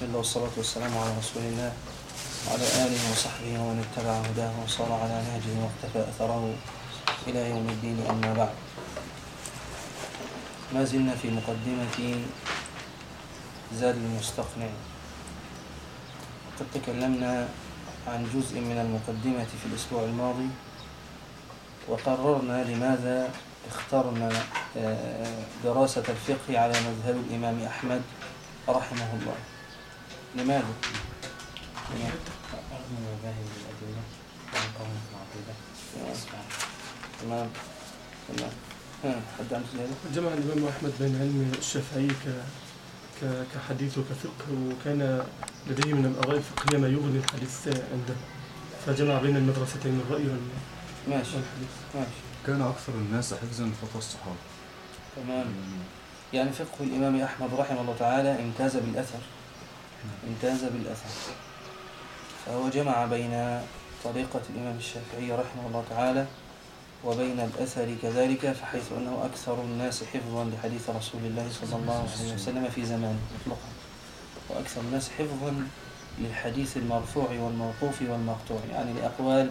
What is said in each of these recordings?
بسم الله والصلاة والسلام على رسول الله وعلى آله وصحبه ومن اتبع هداه وصار على نهجه واقتفى أثره إلى يوم الدين أما بعد. ما زلنا في مقدمة زاد المستقنع. قد تكلمنا عن جزء من المقدمة في الأسبوع الماضي وقررنا لماذا اخترنا آه، دراسة الفقه على مذهب الإمام أحمد رحمه الله. لماذا؟ الأدلة تمام. تمام حد؟ جمع الإمام أحمد بين علم الشافعي ك... ك... كحديث وكفقه وكان لديه من الآراء الفقهية ما يغني الحديث عنده. فجمع بين المدرستين الرأي وال- ماشي. والحديث. ماشي. كان أكثر الناس حفظا فترة الصحابة. تمام. يعني فقه الإمام أحمد رحمه الله تعالى امتاز بالأثر. امتاز بالأثر فهو جمع بين طريقة الإمام الشافعي رحمه الله تعالى وبين الأثر كذلك فحيث أنه أكثر الناس حفظا لحديث رسول الله صلى الله عليه وسلم في زمانه مطلقا وأكثر الناس حفظا للحديث المرفوع والموقوف والمقطوع يعني لأقوال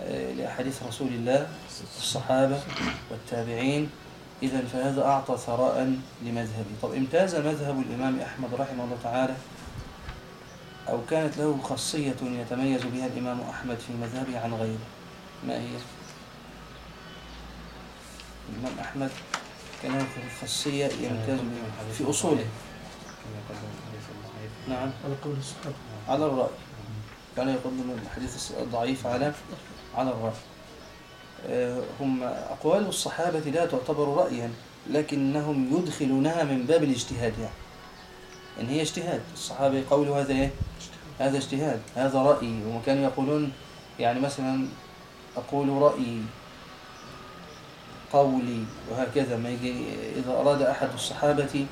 آه، لأحاديث رسول الله الصحابة والتابعين. إذا فهذا أعطى ثراء لمذهبه طب امتاز مذهب الإمام أحمد رحمه الله تعالى أو كانت له خاصية يتميز بها الإمام أحمد في مذهبه عن غيره. ما هي؟ الإمام أحمد كان له خاصية يمتاز بها في أصوله. نعم. على قول الصحابة على الرأي. كان يقدم الحديث الضعيف على على الرأي. آه، هم أقوال الصحابة لا تعتبر رأيا لكنهم يدخلونها من باب الاجتهاد يعني. إن هي اجتهاد. الصحابة يقولوا هذا إيه؟ هذا اجتهاد هذا رأيي وهم كانوا يقولون يعني مثلا أقول رأيي قولي وهكذا. ما يجي إذا أراد أحد الصحابة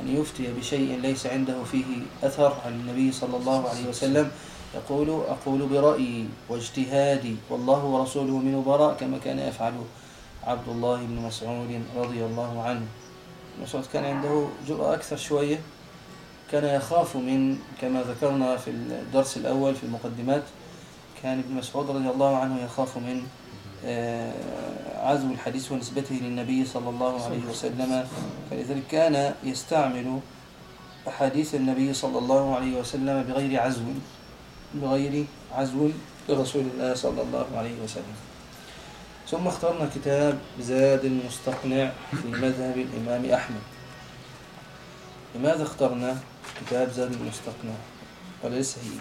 أن يفتي بشيء ليس عنده فيه أثر عن النبي صلى الله عليه وسلم يقول أقول برأيي واجتهادي. والله ورسوله منه براء كما كان يفعل عبد الله بن مسعود رضي الله عنه. مسعود كان عنده جرأة أكثر شوية. كان يخاف من كما ذكرنا في الدرس الأول في المقدمات كان ابن مسعود رضي الله عنه يخاف من آه، عزو الحديث ونسبته للنبي صلى الله عليه وسلم. فلذلك كان يستعمل أحاديث النبي صلى الله عليه وسلم بغير عزو بغير عزو لرسول الله صلى الله عليه وسلم. ثم اخترنا كتاب زاد المستقنع في مذهب الإمام أحمد. لماذا اخترنا؟ كتاب زاد المستقنع. ولا لسه هي.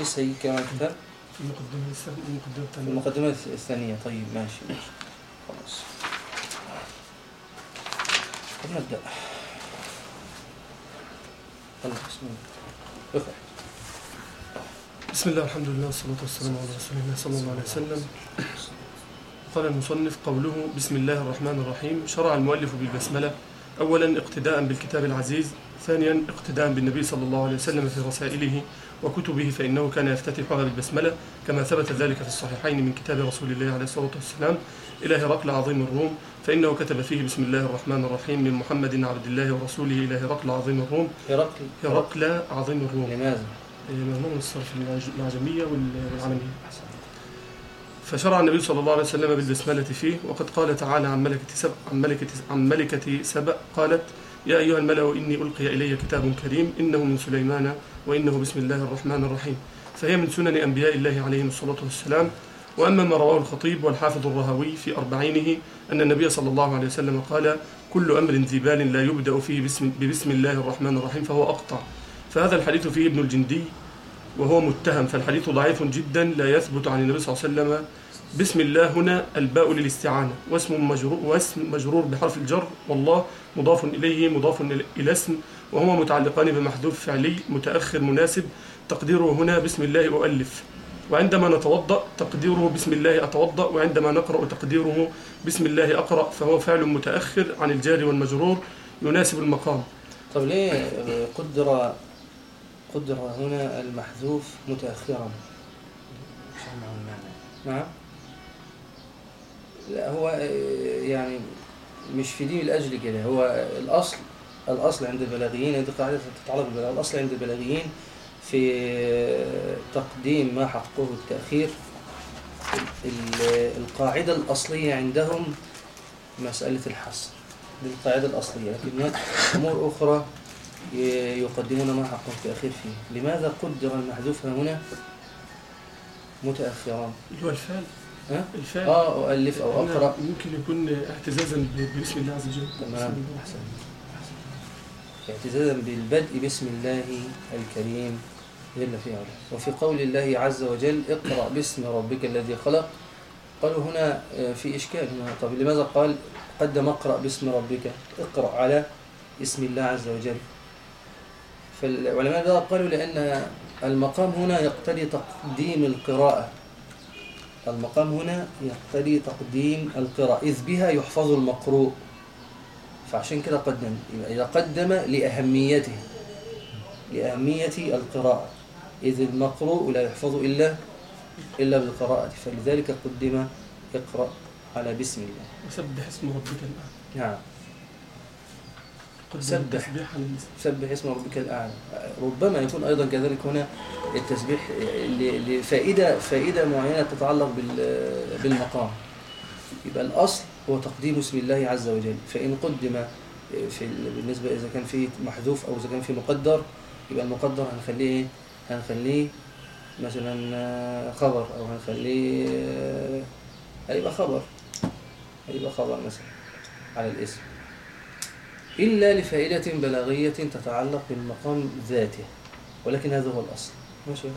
لسه هي كمان كتاب المقدمة الثانية. المقدمة الثانية. طيب ماشي ماشي. خلاص. طب نبدأ. بسم الله. اقرأ. بسم الله الحمد لله والصلاة والسلام على رسول الله صلى الله عليه وسلم. قال المصنف قوله بسم الله الرحمن الرحيم. شرع المؤلف بالبسملة. أولا اقتداء بالكتاب العزيز ثانيا اقتداء بالنبي صلى الله عليه وسلم في رسائله وكتبه فإنه كان يفتتحها بالبسملة كما ثبت ذلك في الصحيحين من كتاب رسول الله عليه الصلاة والسلام إلى هرقل عظيم الروم فإنه كتب فيه بسم الله الرحمن الرحيم من محمد عبد الله ورسوله إلى هرقل عظيم الروم هرقل هرقل عظيم الروم لماذا؟ مضمون الصرف العجمية وال- والعالمية فشرع النبي صلى الله عليه وسلم بالبسملة فيه وقد قال تعالى عن ملكة سبأ عن ملكة عن ملكة سبأ قالت يا أيها الملأ إني ألقي إلي كتاب كريم إنه من سليمان وإنه بسم الله الرحمن الرحيم. فهي من سنن أنبياء الله عليهم الصلاة والسلام. وأما ما رواه الخطيب والحافظ الرهوي في أربعينه أن النبي صلى الله عليه وسلم قال كل أمر ذي بال لا يبدأ فيه بسم, ببسم الله الرحمن الرحيم فهو أقطع. فهذا الحديث فيه ابن الجندي وهو متهم فالحديث ضعيف جدا لا يثبت عن النبي صلى الله عليه وسلم بسم الله هنا الباء للاستعانة واسم مجرور, واسم مجرور بحرف الجر والله مضاف إليه مضاف إلى اسم وهما متعلقان بمحذوف فعلي متأخر مناسب تقديره هنا بسم الله أؤلف. وعندما نتوضأ تقديره بسم الله أتوضأ وعندما نقرأ تقديره بسم الله أقرأ فهو فعل متأخر عن الجار والمجرور يناسب المقام. طب ليه قدر قدر هنا المحذوف متأخرا؟ نعم. لا هو آه، يعني مش في دي الأجل كده. هو الأصل الأصل عند البلاغيين هذه قاعدة تتعلق بالبلاغ الأصل عند البلاغيين في تقديم ما حقه التأخير. ال- القاعدة الأصلية عندهم مسألة الحصر. دي القاعدة الأصلية لكن هناك أمور أخرى ي- يقدمون ما حقه التأخير فيه. لماذا قدر المحذوف هنا متأخرا؟ اللي هو الفعل. ها؟ الفعل. آه أؤلف أو أقرأ. ممكن يكون اعتزازا باسم الله عز وجل. تمام. أحسن. اعتزازا بالبدء بسم الله الكريم. جل في علاه وفي قول الله عز وجل اقرأ باسم ربك الذي خلق. قالوا هنا آه، في إشكال هنا. طب لماذا قال قدم اقرأ باسم ربك؟ اقرأ على اسم الله عز وجل. فالعلماء بقى قالوا لأن المقام هنا يقتضي تقديم القراءة. المقام هنا يقتضي تقديم القراءة. إذ بها يحفظ المقروء. فعشان كده قدم. يبقى إذا قدم لأهميته. لأهمية القراءة. إذ المقروء لا يحفظ إلا إلا بالقراءة. فلذلك قدم اقرأ على بسم الله. وسبح اسم ربك الأعلى. نعم. سبح. سبح اسم ربك الأعلى. ربما يكون أيضا كذلك هنا التسبيح لفائدة فائدة معينة تتعلق بال- بالمقام. يبقى الأصل هو تقديم اسم الله عز وجل. فإن قدم في ال- بالنسبة إذا كان فيه محذوف أو إذا كان فيه مقدر يبقى المقدر هنخليه إيه؟ هنخليه مثلا خبر أو هنخليه آه، هيبقى خبر. هيبقى خبر مثلا على الاسم. إلا لفائدة بلاغية تتعلق بالمقام ذاته. ولكن هذا هو الأصل. ماشي يا؟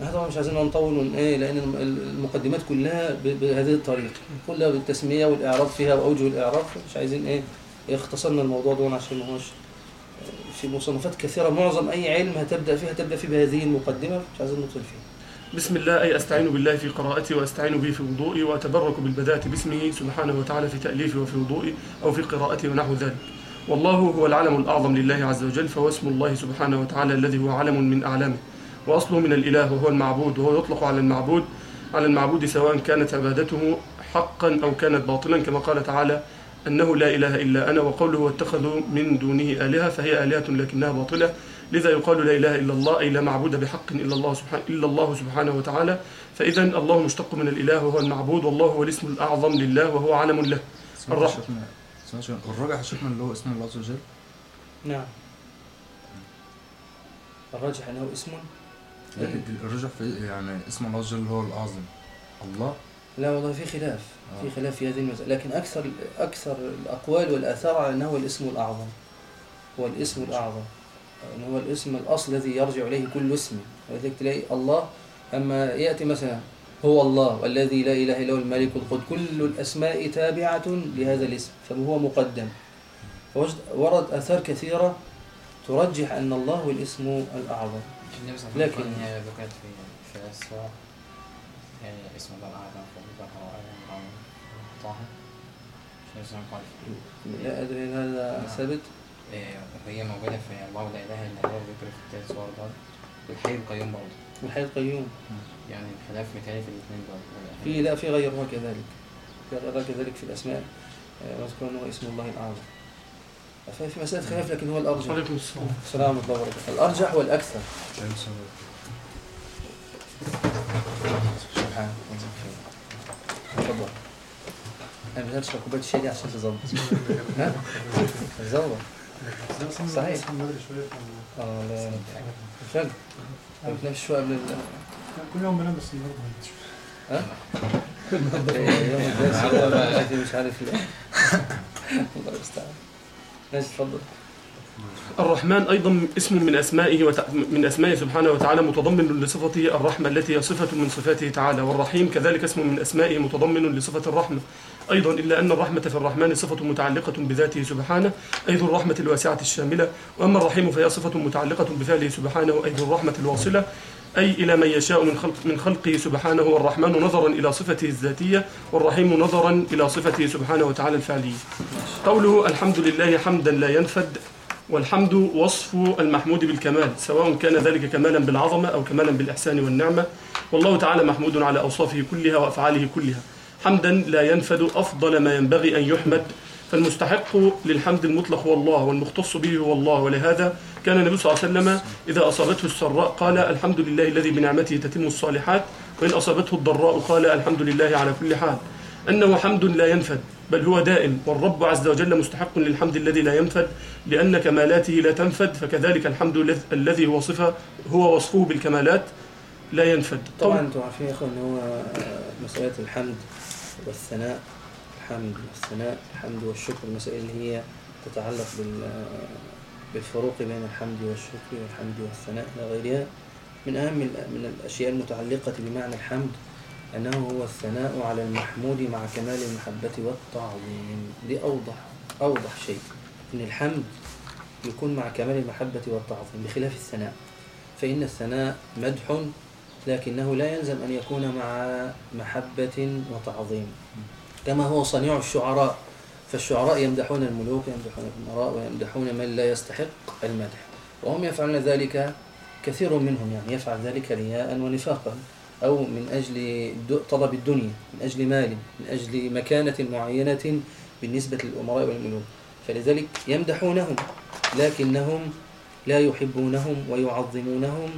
هذا طبعا مش عايزين نطول من إيه لأن الم- المقدمات كلها بهذه الطريقة. كلها بالتسمية والإعراب فيها وأوجه الإعراب. مش عايزين إيه اختصرنا الموضوع ده عشان ما هوش في مصنفات كثيرة. معظم أي علم هتبدأ فيها هتبدأ فيه بهذه المقدمة. مش عايزين نطول فيها بسم الله أي أستعين بالله في قراءتي وأستعين به في وضوئي وأتبرك بالبداءة باسمه سبحانه وتعالى في تأليفي وفي وضوئي أو في قراءتي ونحو ذلك. والله هو العلم الأعظم لله عز وجل فهو اسم الله سبحانه وتعالى الذي هو علم من أعلامه وأصله من الإله وهو المعبود وهو يطلق على المعبود على المعبود سواء كانت عبادته حقا أو كانت باطلا كما قال تعالى أنه لا إله إلا أنا وقوله واتخذوا من دونه آلهة فهي آلهة لكنها باطلة. لذا يقال لا إله إلا الله أي لا معبود بحق إلا الله سبحانه إلا الله سبحانه وتعالى. فإذا الله مشتق من الإله وهو المعبود والله هو الاسم الأعظم لله وهو علم له. الرحمة. شيخنا سمعت شيخنا الراجح يا شيخنا اللي هو اسم الله عز وجل. نعم. الراجح إنه اسم؟ لا، الراجح في يعني اسم الله عز وجل هو الأعظم. الله. لا والله في خلاف في آه. خلاف في هذه المسألة. لكن أكثر أكثر الأقوال والآثار على أنه هو الاسم الأعظم. هو الاسم الأعظم. أنه هو الاسم الأصل الذي يرجع إليه كل اسم. ولذلك تلاقي الله أما يأتي مثلا هو الله والذي لا إله إلا هو الملك القدس كل الأسماء تابعة لهذا الاسم فهو مقدم. ورد آثار كثيرة ترجح أن الله هو الاسم الأعظم. لكن- ذكرت في في الأسواق يعني اسم الله الأعظم طه لا أدري هل هذا ثابت. إيه، هي موجودة في الله لا إله إلا هو ذكر في التالت سورة برضه والحي القيوم برضه. الحي القيوم. يعني الخلاف مثالي في الاثنين برضه. في لا في غيرها كذلك. في غيرها كذلك في الأسماء. آه، مذكور أنه اسم الله الأعظم. ففي مسألة خلاف لكن هو الأرجح. عليكم السلام. السلام ورحمة الله وبركاته. الأرجح والأكثر. سبحان تفضل. أنا مش هشرب كوباية الشاي دي عشان تظبط. ها؟ تظبط. صحيح. آه لا ما بتنامش شوية قبل ال كل يوم بنام بس النهارده. ها؟ يوم الدرس والله مش عارف ليه. الله المستعان ماشي اتفضل الرحمن أيضا اسم من أسمائه وت... من أسمائه سبحانه وتعالى متضمن لصفته الرحمة التي هي صفة من صفاته تعالى والرحيم كذلك اسم من أسمائه متضمن لصفة الرحمة. أيضا إلا أن الرحمة في الرحمن صفة متعلقة بذاته سبحانه أي ذو الرحمة الواسعة الشاملة. وأما الرحيم فهي صفة متعلقة بفعله سبحانه أي ذو الرحمة الواصلة. أي إلى من يشاء من خلق من خلقه سبحانه والرحمن نظرا إلى صفته الذاتية والرحيم نظرا إلى صفته سبحانه وتعالى الفعلية. قوله الحمد لله حمدا لا ينفد. والحمد وصف المحمود بالكمال سواء كان ذلك كمالا بالعظمة أو كمالا بالإحسان والنعمة. والله تعالى محمود على أوصافه كلها وأفعاله كلها. حمدا لا ينفد أفضل ما ينبغي أن يحمد. فالمستحق للحمد المطلق هو الله والمختص به هو الله. ولهذا كان النبي صلى الله عليه وسلم إذا أصابته السراء قال الحمد لله الذي بنعمته تتم الصالحات وإن أصابته الضراء قال الحمد لله على كل حال. أنه حمد لا ينفد. بل هو دائم والرب عز وجل مستحق للحمد الذي لا ينفد لأن كمالاته لا تنفد فكذلك الحمد الذ- الذي هو صفة هو وصفه بالكمالات لا ينفد. طبعا أنتم عارفين يا إخوان إن هو مسألة الحمد والثناء الحمد والثناء الحمد والشكر المسائل اللي هي تتعلق بال بالفروق بين الحمد والشكر والحمد والثناء إلى غيرها. من أهم من الأشياء المتعلقة بمعنى الحمد أنه هو الثناء على المحمود مع كمال المحبة والتعظيم. دي أوضح أوضح شيء. إن الحمد يكون مع كمال المحبة والتعظيم بخلاف الثناء. فإن الثناء مدح لكنه لا يلزم أن يكون مع محبة وتعظيم. كما هو صنيع الشعراء. فالشعراء يمدحون الملوك يمدحون الأمراء ويمدحون من لا يستحق المدح. وهم يفعلون ذلك كثير منهم يعني يفعل ذلك رياء ونفاقا. أو من أجل طلب الدنيا من أجل مال من أجل مكانة معينة بالنسبة للأمراء والملوك فلذلك يمدحونهم لكنهم لا يحبونهم ويعظمونهم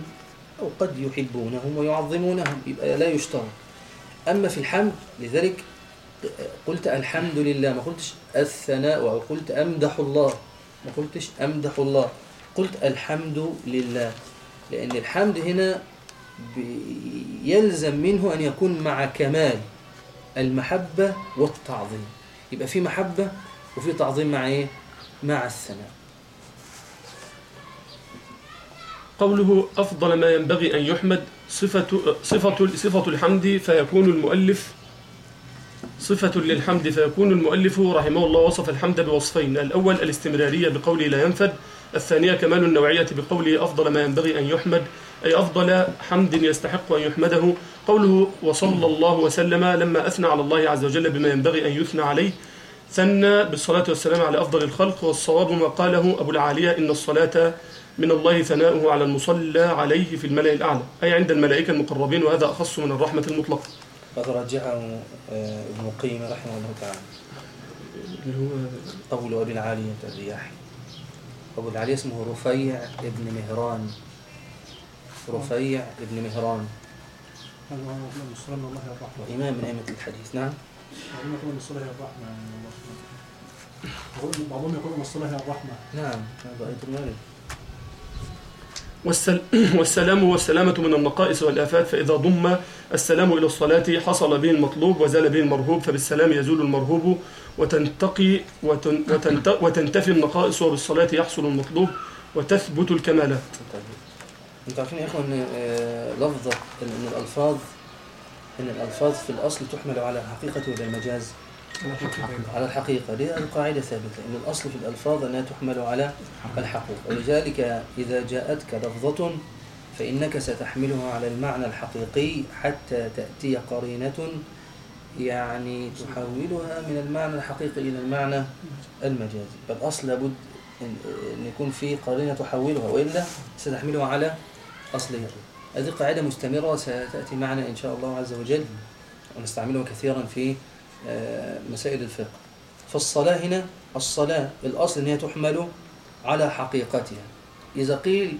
أو قد يحبونهم ويعظمونهم يبقى لا يشترط. أما في الحمد لذلك قلت الحمد لله ما قلتش الثناء أو قلت أمدح الله ما قلتش أمدح الله قلت الحمد لله. لأن الحمد هنا يلزم منه أن يكون مع كمال المحبة والتعظيم يبقى في محبة وفي تعظيم مع إيه؟ مع الثناء. قوله أفضل ما ينبغي أن يحمد صفة صفة صفة الحمد فيكون المؤلف صفة للحمد فيكون المؤلف رحمه الله وصف الحمد بوصفين. الأول الاستمرارية بقوله لا ينفد الثانية كمال النوعية بقوله أفضل ما ينبغي أن يحمد أي أفضل حمد يستحق أن يحمده. قوله وصلى الله وسلم لما أثنى على الله عز وجل بما ينبغي أن يثنى عليه ثنى بالصلاة والسلام على أفضل الخلق. والصواب ما قاله أبو العالية إن الصلاة من الله ثناؤه على المصلى عليه في الملأ الأعلى أي عند الملائكة المقربين وهذا أخص من الرحمة المطلقة. قد رجعه آه، ابن القيم رحمه الله تعالى. اللي هو قول أبي العالية الرياحي أبو العالية اسمه رفيع ابن مهران. رفيع ابن مهران. وإمام من أئمة الحديث نعم. بعضهم يقول الصلاة الرحمة نعم والسل... والسلام والسلامة من النقائص والآفات فإذا ضم السلام إلى الصلاة حصل به المطلوب وزال به المرهوب فبالسلام يزول المرهوب وتنتقي وتن... وتنت... وتنتفي النقائص وبالصلاة يحصل المطلوب وتثبت الكمالات. أنتوا عارفين يا اخوان ان آه، لفظة ان الألفاظ ان الألفاظ في الأصل تحمل على الحقيقة ولا المجاز؟ على الحقيقة. دي القاعدة ثابتة. إن الأصل في الألفاظ أنها تحمل على الحقيقة. ولذلك إذا جاءتك لفظة فإنك ستحملها على المعنى الحقيقي حتى تأتي قرينة يعني تحولها من المعنى الحقيقي إلى المعنى المجازي. فالاصل لابد ان إن يكون في قرينة تحولها وإلا ستحملها على اصلها هذه قاعدة مستمرة ستأتي معنا إن شاء الله عز وجل ونستعملها كثيرا في آه، مسائل الفقه. فالصلاة هنا الصلاة الأصل أنها تحمل على حقيقتها. إذا قيل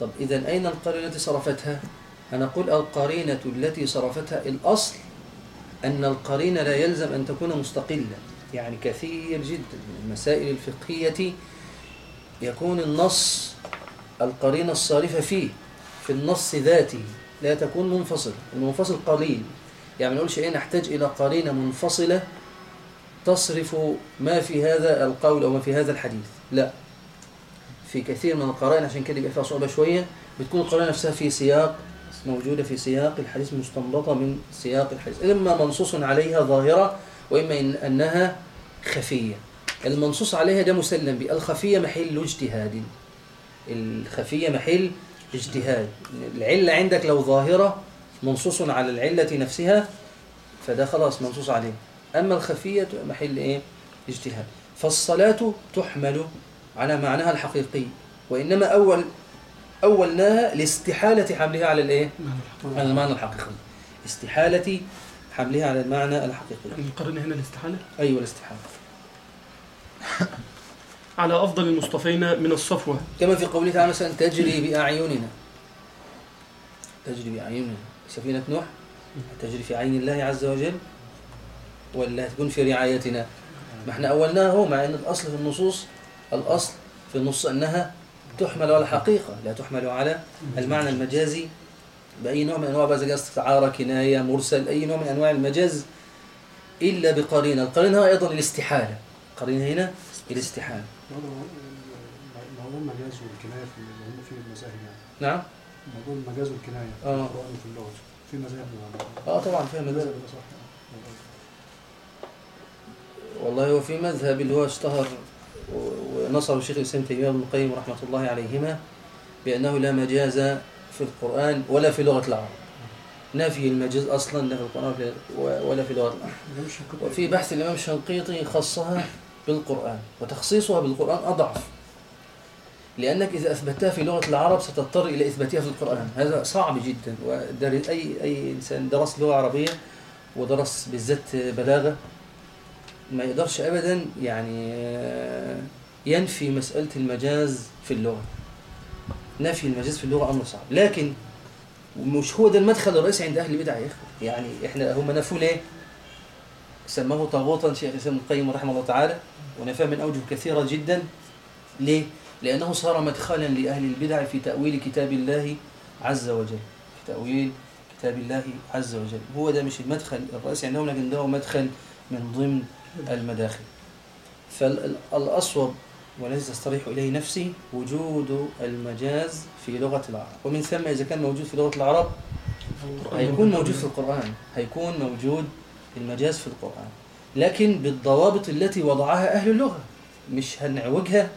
طب إذا أين القرينة التي صرفتها؟ هنقول القرينة التي صرفتها الأصل أن القرينة لا يلزم أن تكون مستقلة. يعني كثير جدا من المسائل الفقهية يكون النص القرينة الصارفة فيه في النص ذاته لا تكون منفصل. المنفصل قليل. يعني ما نقولش إيه نحتاج إلى قرينة منفصلة تصرف ما في هذا القول أو ما في هذا الحديث. لا. في كثير من القرائن عشان كده يبقى فيها صعوبة شوية بتكون القرينه نفسها في سياق موجودة في سياق الحديث مستنبطة من سياق الحديث. إما منصوص عليها ظاهرة وإما إن أنها خفية. المنصوص عليها ده مسلم به الخفية محل اجتهاد. الخفية محل اجتهاد. العلة عندك لو ظاهرة منصوص على العلة نفسها فده خلاص منصوص عليه. أما الخفية محل إيه؟ اجتهاد. فالصلاة تحمل على معناها الحقيقي وإنما أول أولناها لاستحالة حملها على الإيه؟ على المعنى الحقيقي. استحالة حملها على المعنى الحقيقي. القرن هنا الاستحالة؟ أيوة الاستحالة. على أفضل المصطفين من الصفوة. كما في قوله تعالى مثلا تجري بأعيننا. تجري بأعيننا. سفينة نوح تجري في عين الله عز وجل ولا تكون في رعايتنا. ما إحنا أولناه هو مع أن الأصل في النصوص الأصل في النص أنها تحمل على حقيقة لا تحمل على المعنى المجازي. بأي نوع من أنواع كان استعارة كناية مرسل أي نوع من أنواع المجاز إلا بقرينة. القرينة هو أيضا الاستحالة القرينة هنا الاستحالة موضوع المجاز والكناية في المذاهب يعني. نعم. موضوع المجاز والكناية في آه. وفي اللغة. في مذاهب آه طبعا فيها مذاهب. والله هو في مذهب اللي هو اشتهر ونصره الشيخ الإسلام تيمية بن القيم رحمة الله عليهما بأنه لا مجاز في القرآن ولا في لغة العرب. نفي المجاز أصلا لا في القرآن ولا- في لغة العرب. وفي بحث الإمام الشنقيطي خصها بالقرآن وتخصيصها بالقرآن أضعف. لأنك إذا اثبتها في لغة العرب ستضطر إلى إثباتها في القرآن. هذا صعب جدا. أي أي إنسان درس لغة عربية ودرس بالذات بلاغة ما يقدرش ابدا يعني آه، ينفي مسألة المجاز في اللغة. نفي المجاز في اللغة أمر صعب. لكن مش هو ده المدخل الرئيسي عند أهل البدع يا إخوة. يعني إحنا هم نفوا ليه سماه طاغوتا شيخ الإسلام ابن القيم رحمه الله تعالى ونفاه من أوجه كثيرة جدا. ليه؟ لأنه صار مدخلا لأهل البدع في تأويل كتاب الله عز وجل. في تأويل كتاب الله عز وجل. هو ده مش المدخل الرئيسي عندهم لكن ده هو مدخل من ضمن المداخل. فالأصوب والذي تستريح إليه نفسي وجود المجاز في لغة العرب. ومن ثم إذا كان موجود في لغة العرب هيكون موجود في القرآن. هيكون موجود المجاز في القرآن. لكن بالضوابط التي وضعها أهل اللغة مش هنعوجها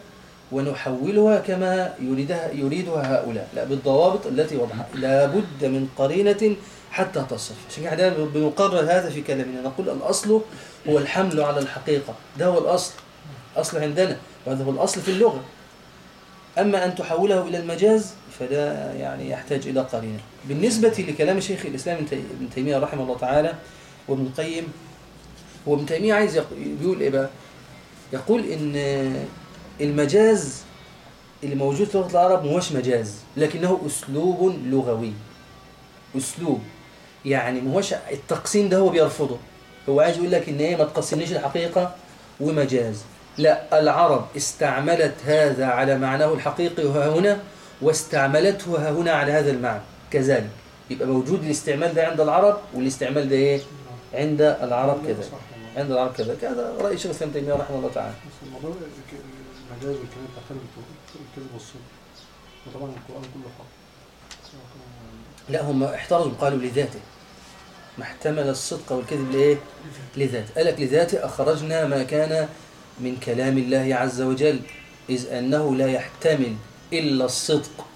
ونحولها كما يريدها يريدها هؤلاء. لا بالضوابط التي وضعها. لابد من قرينة حتى تصف. عشان كده بنقرر هذا في كلامنا. نقول الأصل هو الحمل على الحقيقة. ده هو الأصل. أصل عندنا. وهذا هو الأصل في اللغة. أما أن تحوله إلى المجاز فده يعني يحتاج إلى قرينة. بالنسبة لكلام شيخ الإسلام ابن تي- ابن تيمية رحمه الله تعالى وابن القيم هو ابن تيمية عايز يق- بيقول إيه بقى؟ يقول إن المجاز اللي موجود في لغة العرب مهوش مجاز لكنه أسلوب لغوي. أسلوب. يعني مهوش التقسيم ده هو بيرفضه. هو عايز يقول لك إن إيه ما تقسمنيش الحقيقة ومجاز. لا العرب استعملت هذا على معناه الحقيقي هنا واستعملته ها هنا على هذا المعنى كذلك. يبقى موجود الاستعمال ده عند العرب والاستعمال ده إيه؟ عند العرب كذلك. عند العرب كذلك. هذا رأي شيخ الإسلام تيمية رحمه الله تعالى. الموضوع المجاز والكلام والصدق وطبعا القرآن كله حق لا هم احترزوا قالوا لذاته. ما احتمل الصدق والكذب لإيه؟ لذاته. قال لذاته أخرجنا ما كان من كلام الله عز وجل إذ أنه لا يحتمل إلا الصدق.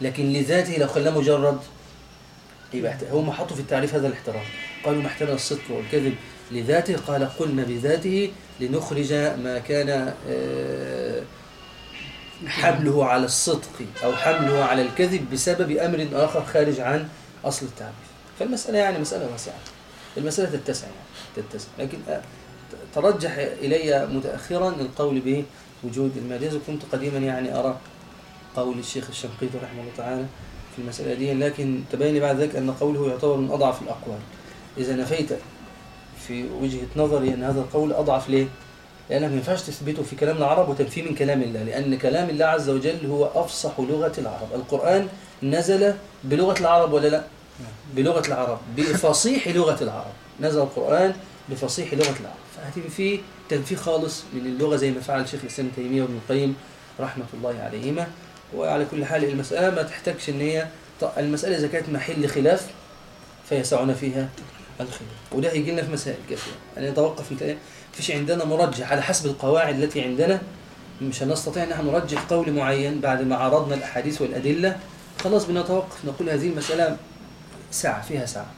لكن لذاته لو خلاه مجرد يبقى هم حطوا في التعريف هذا الاحتراز قالوا ما احتمل الصدق والكذب. لذاته قال قلنا بذاته لنخرج ما كان آه، حمله على الصدق أو حمله على الكذب بسبب أمر آخر خارج عن أصل التعريف. فالمسألة يعني مسألة واسعة. المسألة تتسع يعني تتسع. لكن آه، ترجح إلي متأخرا القول بوجود المجاز وكنت قديما يعني أرى قول الشيخ الشنقيطي رحمه الله تعالى في المسألة دي لكن تبين بعد ذلك أن قوله يعتبر من أضعف الأقوال. إذا نفيت في وجهة نظري أن هذا القول أضعف ليه؟ لأنك ما ينفعش تثبته في كلام العرب وتنفيه من كلام الله لأن كلام الله عز وجل هو أفصح لغة العرب. القرآن نزل بلغة العرب ولا لا؟ بلغة العرب بفصيح لغة العرب. نزل القرآن بفصيح لغة العرب. فهتنفيه تنفيه خالص من اللغة زي ما فعل شيخ الإسلام تيمية وابن القيم رحمة الله عليهما. وعلى كل حال المسألة ما تحتاجش إن هي المسألة إذا كانت محل خلاف فيسعنا فيها الخلاف وده هيجي لنا في مسائل كثيرة يعني نتوقف نتلاقي فيش عندنا مرجح على حسب القواعد التي عندنا. مش هنستطيع إن إحنا نرجح قول معين بعد ما عرضنا الأحاديث والأدلة. خلاص بنتوقف. نقول هذه المسألة ساعة فيها ساعة.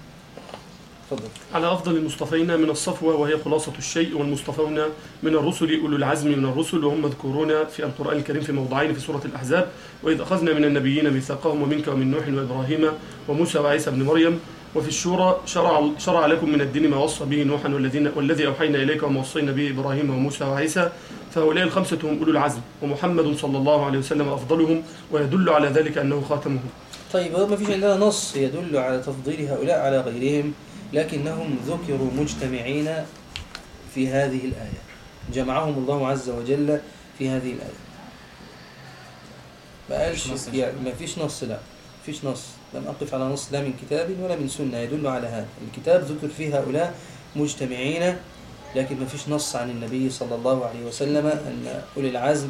تفضل. على أفضل المصطفين من الصفوة وهي خلاصة الشيء والمصطفون من الرسل أولو العزم من الرسل وهم مذكورون في القرآن الكريم في موضعين في سورة الأحزاب. وإذ أخذنا من النبيين ميثاقهم ومنك ومن نوح وإبراهيم وموسى وعيسى بن مريم. وفي الشورى شرع, شرع لكم من الدين ما وصى به نوحا والذين والذي أوحينا إليك وما وصينا به إبراهيم وموسى وعيسى. فهؤلاء الخمسة هم أولو العزم ومحمد صلى الله عليه وسلم أفضلهم ويدل على ذلك أنه خاتمهم. طيب هو ما فيش عندنا نص يدل على تفضيل هؤلاء على غيرهم. لكنهم ذكروا مجتمعين في هذه الآية. جمعهم الله عز وجل في هذه الآية. ما قالش. يعني ما فيش نص لا. فيش نص. لم أقف على نص لا من كتاب ولا من سنة. يدل على هذا. الكتاب ذكر فيه هؤلاء مجتمعين لكن ما فيش نص عن النبي صلى الله عليه وسلم أن أولي العزم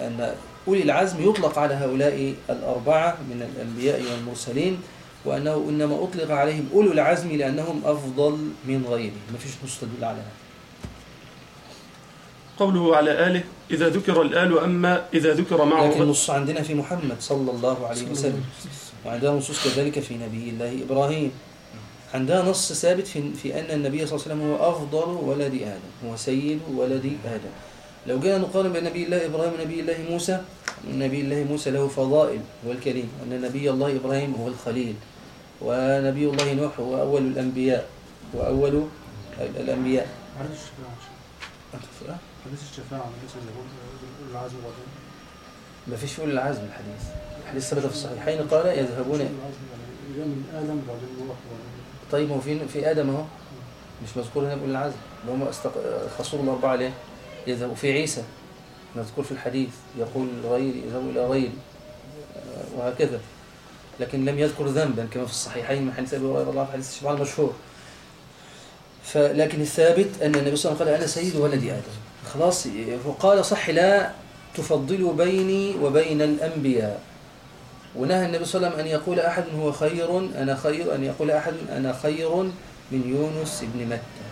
أن أولي العزم يطلق على هؤلاء الأربعة من الأنبياء والمرسلين. وأنه إنما أطلق عليهم أولو العزم لأنهم أفضل من غيرهم. ما فيش نص تدل على هذا. قوله على آله إذا ذكر الآل أما إذا ذكر معه لكن النص عندنا في محمد صلى الله عليه وسلم. وعندنا نصوص كذلك في نبي الله إبراهيم. عندها نص ثابت في, في أن النبي صلى الله عليه وسلم هو أفضل ولد آدم هو سيد ولد آدم. لو جينا نقارن بين نبي الله إبراهيم ونبي الله موسى نبي الله موسى له فضائل هو الكريم وأن نبي الله إبراهيم هو الخليل ونبي الله نوح هو أول الأنبياء وأول الأنبياء. حديث الشفاعة حديث العزم ما فيش في العزم الحديث. الحديث ثبت في الصحيحين قال يذهبون. العزم يعني من آدم بعدين نوح طيب هو في في آدم أهو. مش مذكور هنا بأولي العزم. اللي هم استق... خصوا الأربعة ليه؟ يذهبوا في عيسى مذكور في الحديث يقول غيري يذهبوا إلى غيري وهكذا. لكن لم يذكر ذنبا كما في الصحيحين من حديث أبي هريرة الله في حديث الشفاعه المشهور فلكن الثابت أن النبي صلى الله عليه وسلم قال أنا سيد ولد آدم. خلاص وقال صح لا تفضلوا بيني وبين الأنبياء. ونهى النبي صلى الله عليه وسلم أن يقول أحد هو خير أنا خير أن يقول أحد أنا خير من يونس بن متى.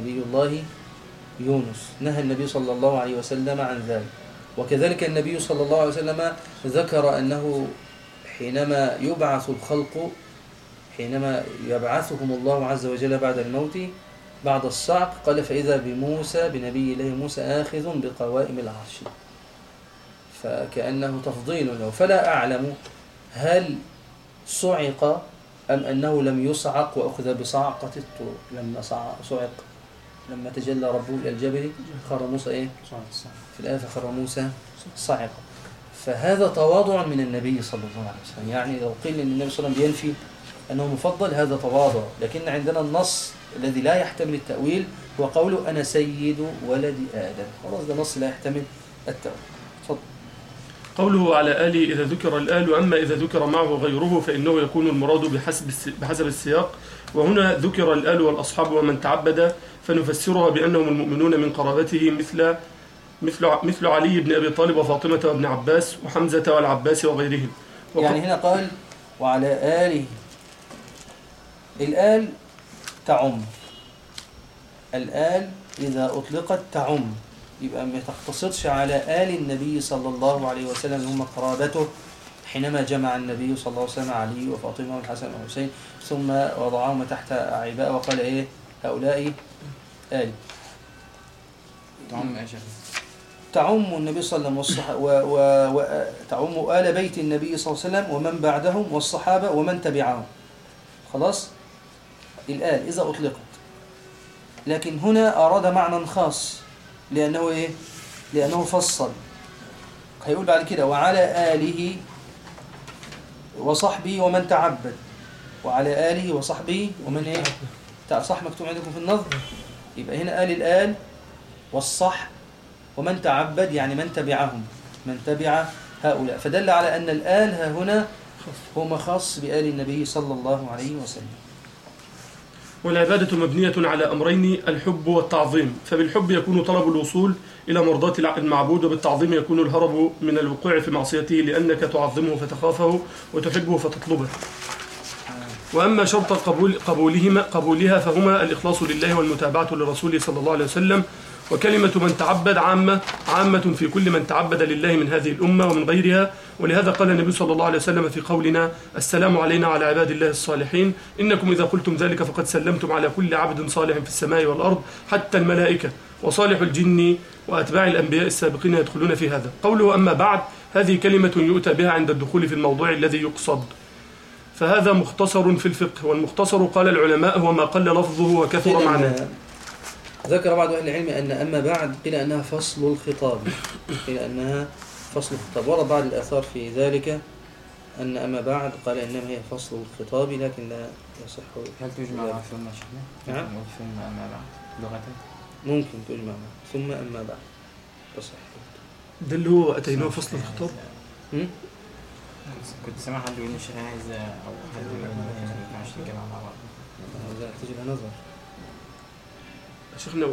نبي الله يونس نهى النبي صلى الله عليه وسلم عن ذلك. وكذلك النبي صلى الله عليه وسلم ذكر أنه حينما يبعث الخلق حينما يبعثهم الله عز وجل بعد الموت بعد الصعق قال فإذا بموسى بنبي الله موسى آخذ بقوائم العرش. فكأنه تفضيل له. فلا أعلم هل صعق أم أنه لم يصعق وأخذ بصعقة الطور لما صع- صعق. لما تجلى ربه إلى الجبل خر موسى إيه؟ في الآية فخر موسى صعق فهذا تواضع من النبي صلى الله عليه وسلم. يعني لو قيل أن النبي صلى الله عليه وسلم بينفي أنه مفضل هذا تواضع. لكن عندنا النص الذي لا يحتمل التأويل هو قوله أنا سيد ولد آدم. خلاص ده نص لا يحتمل التأويل. قوله على آله إذا ذكر الآل أما إذا ذكر معه غيره فإنه يكون المراد بحسب بحسب السياق. وهنا ذكر الآل والأصحاب ومن تعبد. فنفسرها بأنهم المؤمنون من قرابته مثل مثل مثل علي بن أبي طالب وفاطمة وابن عباس وحمزة والعباس وغيرهم. يعني هنا قال وعلى آله. الآل تعم. الآل إذا أطلقت تعم. يبقى ما تقتصرش على آل النبي صلى الله عليه وسلم هم قرابته حينما جمع النبي صلى الله عليه وسلم علي وفاطمة والحسن والحسين ثم وضعهما تحت عباء وقال إيه؟ هؤلاء آل. تعم يا شيخ تعم النبي صلى الله عليه وسلم والصح... و... و... و... تعم آل بيت النبي صلى الله عليه وسلم ومن بعدهم والصحابة ومن تبعهم. خلاص؟ الآل إذا أطلقت. لكن هنا أراد معنى خاص لأنه إيه؟ لأنه فصل. هيقول بعد كده وعلى آله وصحبه ومن تعبد. وعلى آله وصحبه ومن إيه؟ صح مكتوب عندكم في النظر؟ يبقى هنا آل الآل والصح ومن تعبد يعني من تبعهم من تبع هؤلاء. فدل على أن الآل ها هنا هو خاص بآل النبي صلى الله عليه وسلم. والعبادة مبنية على أمرين الحب والتعظيم. فبالحب يكون طلب الوصول إلى مرضاة المعبود وبالتعظيم يكون الهرب من الوقوع في معصيته لأنك تعظمه فتخافه وتحبه فتطلبه. وأما شرط قبول قبولهما قبولها فهما الإخلاص لله والمتابعة لرسوله صلى الله عليه وسلم وكلمة من تعبد عامة عامة في كل من تعبد لله من هذه الأمة ومن غيرها. ولهذا قال النبي صلى الله عليه وسلم في قولنا السلام علينا وعلى عباد الله الصالحين. إنكم إذا قلتم ذلك فقد سلمتم على كل عبد صالح في السماء والأرض حتى الملائكة وصالح الجن وأتباع الأنبياء السابقين يدخلون في هذا. قوله أما بعد هذه كلمة يؤتى بها عند الدخول في الموضوع الذي يقصد. فهذا مختصر في الفقه والمختصر قال العلماء هو ما قل لفظه وكثر معناه ذكر بعض أهل العلم أن أما بعد قيل أنها فصل الخطاب قيل أنها فصل الخطاب ورد بعض الآثار في ذلك أن أما بعد قال إنما هي فصل الخطاب لكن لا يصح هل تجمع مع ثم شيخنا؟ نعم. ثم أما بعد لغة ممكن تجمع معه. ثم أما بعد تصح ده اللي هو أتيناه فصل الخطاب هم؟ كنت سامع حد بيقول الشيخ عايز أو حد بيقول ما ينفعش الجامعة مع بعض. لا تجد نظر. شيخنا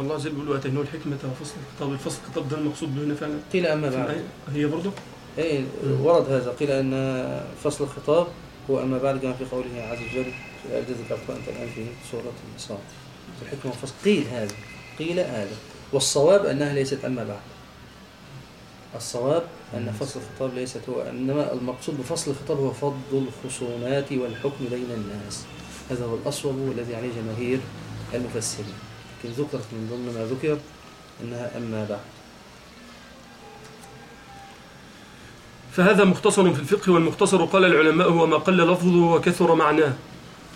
الله عز وجل بيقول واتيناه الحكمة وفصل الخطاب الفصل الخطاب ده المقصود به هنا فعلا؟ قيل أما في بعد هي برضه؟ أي ورد هذا. قيل أن فصل الخطاب هو أما بعد كما في قوله عز وجل التي ذكرتها أنت الآن في سورة النساء الحكمة والفصل. قيل هذا. قيل هذا. والصواب أنها ليست أما بعد. الصواب أن فصل الخطاب ليست هو إنما المقصود بفصل الخطاب هو فض الخصومات والحكم بين الناس. هذا هو الأصوب والذي عليه جماهير المفسرين. لكن ذكرت من ضمن ما ذكر أنها أما بعد. فهذا مختصر في الفقه والمختصر قال العلماء هو ما قل لفظه وكثر معناه.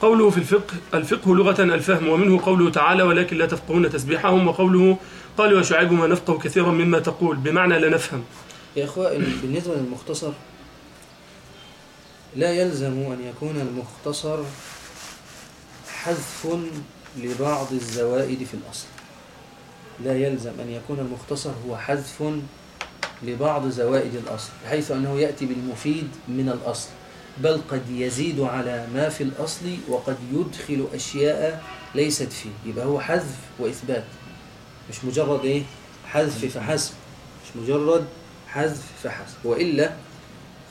قوله في الفقه الفقه لغة الفهم ومنه قوله تعالى ولكن لا تفقهون تسبيحهم وقوله قال وشعيب ما نفقه كثيرا مما تقول. بمعنى لا نفهم. يا إخوة إن بالنسبة للمختصر لا يلزم أن يكون المختصر حذف لبعض الزوائد في الأصل. لا يلزم أن يكون المختصر هو حذف لبعض زوائد الأصل بحيث أنه يأتي بالمفيد من الأصل. بل قد يزيد على ما في الأصل وقد يدخل أشياء ليست فيه. يبقى هو حذف وإثبات. مش مجرد إيه؟ حذف فحسب. مش مجرد حذف فحسب. وإلا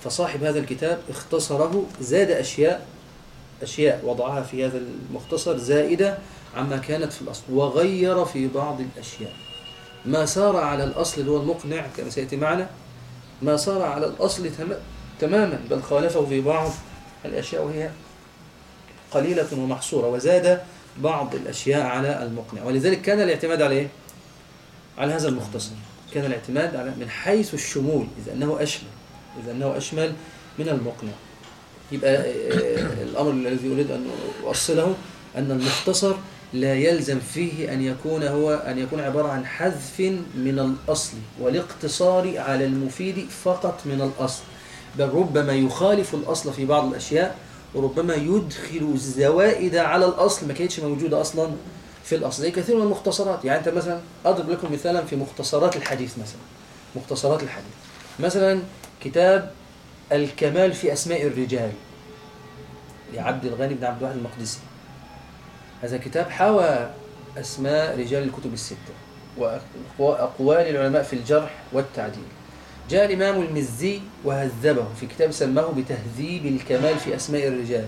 فصاحب هذا الكتاب اختصره زاد أشياء أشياء وضعها في هذا المختصر زائدة عما كانت في الأصل وغير في بعض الأشياء. ما سار على الأصل اللي هو المقنع كما سيأتي معنا ما سار على الأصل تم- تماما بل خالفه في بعض الأشياء وهي قليلة ومحصورة وزاد بعض الأشياء على المقنع. ولذلك كان الاعتماد على إيه؟ على هذا المختصر. كان الاعتماد على من حيث الشمول إذا أنه أشمل إذا أنه أشمل من المقنع. يبقى آه، الأمر الذي أريد أن أوصله أن المختصر لا يلزم فيه أن يكون هو أن يكون عبارة عن حذف من الأصل والاقتصار على المفيد فقط من الأصل. بل ربما يخالف الأصل في بعض الأشياء وربما يدخل الزوائد على الأصل. ما كانتش موجودة أصلا. في الأصل كثير من المختصرات يعني أنت مثلا أضرب لكم مثالا في مختصرات الحديث مثلا مختصرات الحديث. مثلا كتاب الكمال في أسماء الرجال لعبد الغني بن عبد الواحد المقدسي. هذا كتاب حوى أسماء رجال الكتب الستة وأق- وأقوال العلماء في الجرح والتعديل. جاء الإمام المزي وهذبه في كتاب سماه بتهذيب الكمال في أسماء الرجال.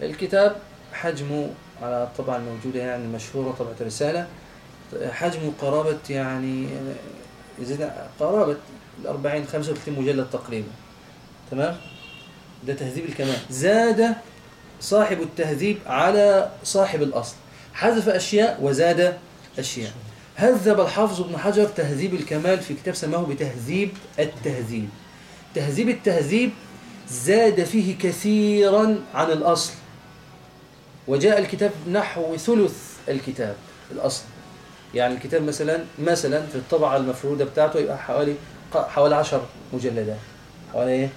الكتاب حجمه على الطبعة الموجودة يعني المشهورة طبعة الرسالة. حجمه قرابة يعني يزيد قرابة الأربعين خمسة وثلاثين مجلد تقريبا. تمام؟ ده تهذيب الكمال. زاد صاحب التهذيب على صاحب الأصل. حذف أشياء وزاد أشياء. هذب الحافظ ابن حجر تهذيب الكمال في كتاب سماه بتهذيب التهذيب. تهذيب التهذيب زاد فيه كثيرا عن الأصل. وجاء الكتاب نحو ثلث الكتاب الأصل. يعني الكتاب مثلا مثلا في الطبعة المفرودة بتاعته يبقى حوالي حوالي 10 مجلدات. حوالي إيه؟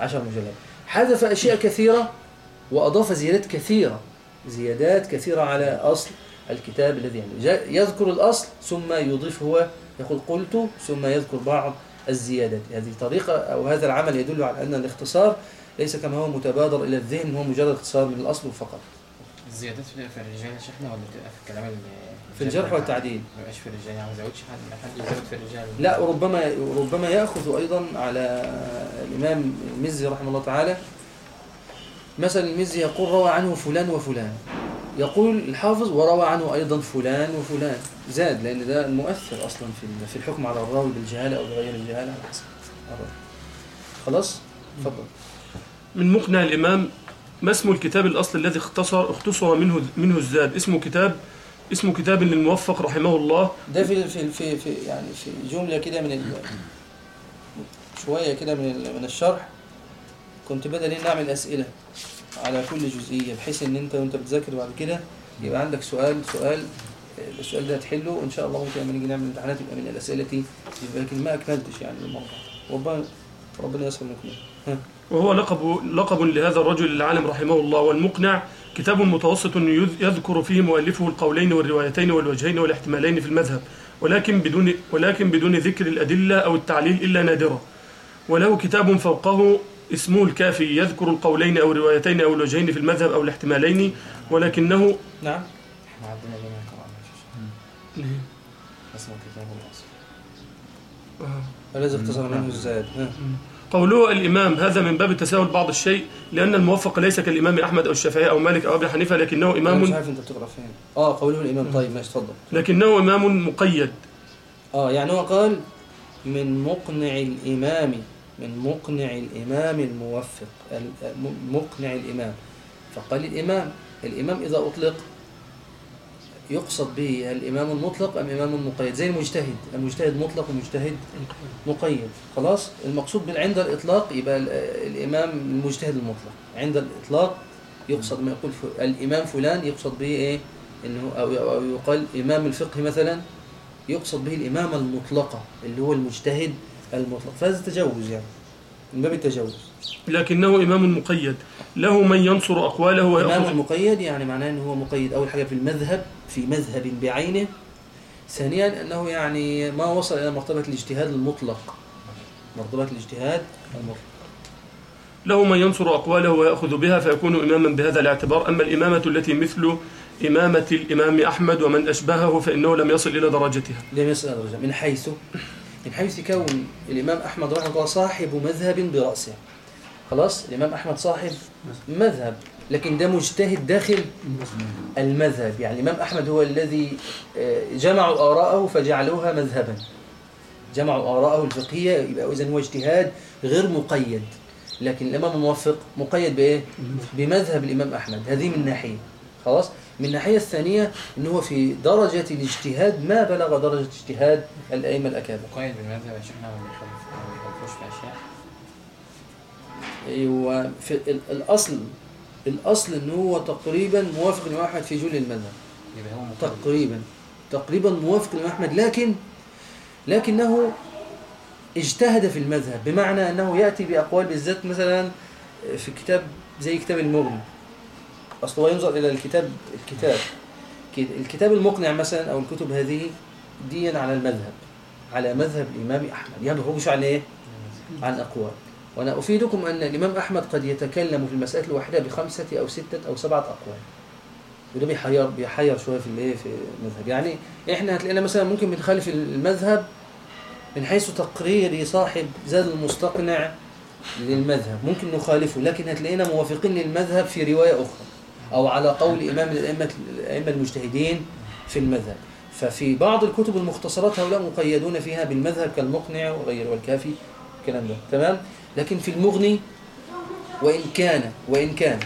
10 مجلدات. حذف أشياء كثيرة وأضاف زيادات كثيرة زيادات كثيرة على أصل الكتاب الذي عنده يذكر الأصل ثم يضيف هو يقول قلت ثم يذكر بعض الزيادات. هذه طريقة أو هذا العمل يدل على أن الاختصار ليس كما هو متبادر إلى الذهن هو مجرد اختصار من الأصل فقط. الزيادات بتبقى في الرجال يا شيخنا ولا بتبقى في الكلام ال- في الجرح والتعديل. ما يبقاش في الرجال يعني ما يزودش حد حد يزود في الرجال. لا ربما ربما يأخذ أيضا على الإمام المزي رحمه الله تعالى. مثلا المزي يقول روى عنه فلان وفلان. يقول الحافظ وروى عنه أيضا فلان وفلان. زاد لأن ده المؤثر أصلا في في الحكم على الراوي بالجهالة أو بغير الجهالة على حسب. الراوي. خلاص تفضل. من مقنع الإمام ما اسم الكتاب الأصل الذي اختصر اختصر منه منه الزاد؟ اسمه كتاب اسمه كتاب للموفق رحمه الله. ده في في في, في يعني في جملة كده من ال... شوية كده من. من الشرح. كنت بدل إن أعمل أسئلة على كل جزئية بحيث إن أنت وأنت بتذاكر بعد كده يبقى عندك سؤال سؤال السؤال ده تحله وإن شاء الله ممكن لما نيجي نعمل امتحانات يبقى من الأسئلة دي. لكن ما أكملتش يعني الموضوع. ربنا ربنا يسر ها وهو لقب لقب لهذا الرجل العالم رحمه الله والمقنع كتاب متوسط يذ- يذكر فيه مؤلفه القولين والروايتين والوجهين والاحتمالين في المذهب ولكن بدون ولكن بدون ذكر الأدلة أو التعليل إلا نادرا وله كتاب فوقه اسمه الكافي يذكر القولين أو الروايتين أو الوجهين في المذهب أو الاحتمالين ولكنه نعم. إحنا عندنا قرأناش اسمه كتاب الأصل الذي اختصر منه الزاد ها قوله الإمام هذا من باب تساهل بعض الشيء لأن الموفق ليس كالإمام أحمد أو الشافعي أو مالك أو أبي حنيفة لكنه أنا مش إمام عارف أنت بتقرأ فين. آه قوله الإمام. طيب ماشي اتفضل لكنه إمام مقيد. آه يعني هو قال من مقنع الإمام من مقنع الإمام الموفق مقنع الإمام. فقال الإمام الإمام إذا أطلق يقصد به الإمام المطلق أم إمام مقيد زي المجتهد. المجتهد مطلق ومجتهد مقيد. خلاص؟ المقصود عند الإطلاق يبقى ال- الإمام المجتهد المطلق. عند الإطلاق يقصد ما يقول الإمام فلان يقصد به إيه؟ إنه أو أو يقال إمام الفقه مثلا يقصد به الامامه المطلقه اللي هو المجتهد المطلق. فهذا تجوز يعني. من باب التجوز لكنه إمام مقيد. له من ينصر أقواله ويأخذ المقيد يعني معناه إنه هو مقيد. أول حاجة في المذهب في مذهب بعينه. ثانيا أنه يعني ما وصل إلى مرتبة الاجتهاد المطلق. مرتبة الاجتهاد المطلق. له من ينصر أقواله ويأخذ بها فيكون إماما بهذا الاعتبار. أما الإمامة التي مثل إمامة الإمام أحمد ومن أشبهه فإنه لم يصل إلى درجتها. لم يصل إلى درجة. من حيث من حيث كون الإمام أحمد رحمه الله صاحب مذهب برأسه. خلاص؟ الإمام أحمد صاحب مذهب. لكن ده مجتهد داخل المذهب. يعني الإمام أحمد هو الذي آه، جمعوا آراءه فجعلوها مذهبا. جمعوا آراءه الفقهية يبقى إذن هو اجتهاد غير مقيد. لكن الإمام الموفق مقيد بإيه؟ بمذهب الإمام أحمد. هذه من ناحية. خلاص؟ من الناحية الثانية أنه هو في درجة الاجتهاد ما بلغ درجة اجتهاد الأئمة الأكابر. مقيد بالمذهب عشان ما بنخالفوش في أشياء أيوة في ال- الأصل الأصل أنه هو تقريبا موافق أحمد في جل المذهب. هو تقريبا. تقريبا موافق للإمام أحمد لكن لكنه اجتهد في المذهب بمعنى أنه يأتي بأقوال بالذات مثلا في كتاب زي كتاب المغني. أصل هو ينظر إلى الكتاب الكتاب الكتاب المقنع مثلا أو الكتب هذه ديا على المذهب على مذهب الإمام أحمد. يعني بيخرجش عن إيه؟ عن أقوال. وأنا أفيدكم أن الإمام أحمد قد يتكلم في المسألة الواحدة بخمسة أو ستة أو سبعة أقوال. وده بيحير بيحير شوية في الإيه في المذهب. يعني إحنا هتلاقينا مثلا ممكن بنخالف المذهب من حيث تقرير صاحب زاد المستقنع للمذهب. ممكن نخالفه لكن هتلاقينا موافقين للمذهب في رواية أخرى أو على قول إمام الأئمة الأئمة المجتهدين في المذهب. ففي بعض الكتب المختصرات هؤلاء مقيدون فيها بالمذهب كالمقنع وغيره والكافي الكلام ده. تمام؟ لكن في المغني وإن كان وإن كان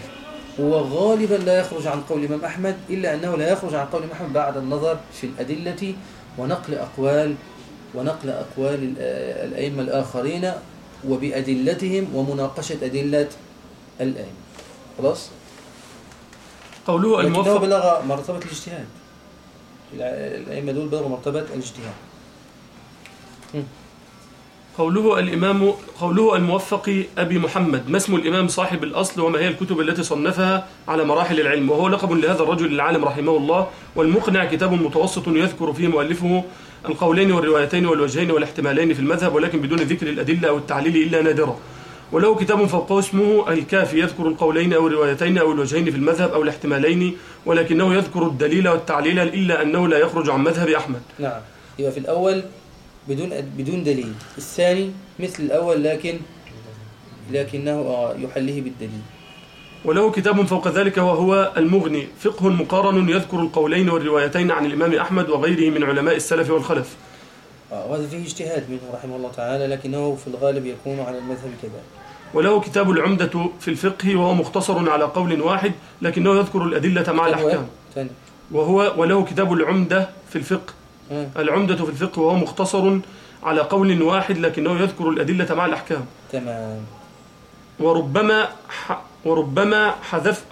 هو غالبا لا يخرج عن قول الإمام أحمد إلا أنه لا يخرج عن قول الإمام أحمد بعد النظر في الأدلة ونقل أقوال ونقل أقوال ال- الأئمة الآخرين وبأدلتهم ومناقشة أدلة الأئمة. خلاص؟ قوله الموفق بلغ مرتبة الاجتهاد. الأئمة دول بلغوا مرتبة الاجتهاد. قوله الإمام قوله الموفق أبي محمد. ما اسم الإمام صاحب الأصل وما هي الكتب التي صنفها على مراحل العلم؟ وهو لقب لهذا الرجل العالم رحمه الله والمقنع كتاب متوسط يذكر فيه مؤلفه القولين والروايتين والوجهين والاحتمالين في المذهب ولكن بدون ذكر الأدلة أو التعليل إلا نادرا وله كتاب فوقه اسمه الكافي يذكر القولين أو الروايتين أو الوجهين في المذهب أو الاحتمالين ولكنه يذكر الدليل والتعليل إلا أنه لا يخرج عن مذهب أحمد. نعم. يبقى في الأول بدون بدون دليل. الثاني مثل الأول لكن لكنه يحله بالدليل. وله كتاب فوق ذلك وهو المغني. فقه مقارن يذكر القولين والروايتين عن الإمام أحمد وغيره من علماء السلف والخلف. آه، وهذا فيه اجتهاد منه رحمه الله تعالى لكنه في الغالب يكون على المذهب كذلك وله كتاب العمدة في الفقه وهو مختصر على قول واحد لكنه يذكر الأدلة مع الأحكام. وهو وله كتاب العمدة في الفقه. العمدة في الفقه وهو مختصر على قول واحد لكنه يذكر الأدلة مع الأحكام. تمام. وربما ح وربما حذف.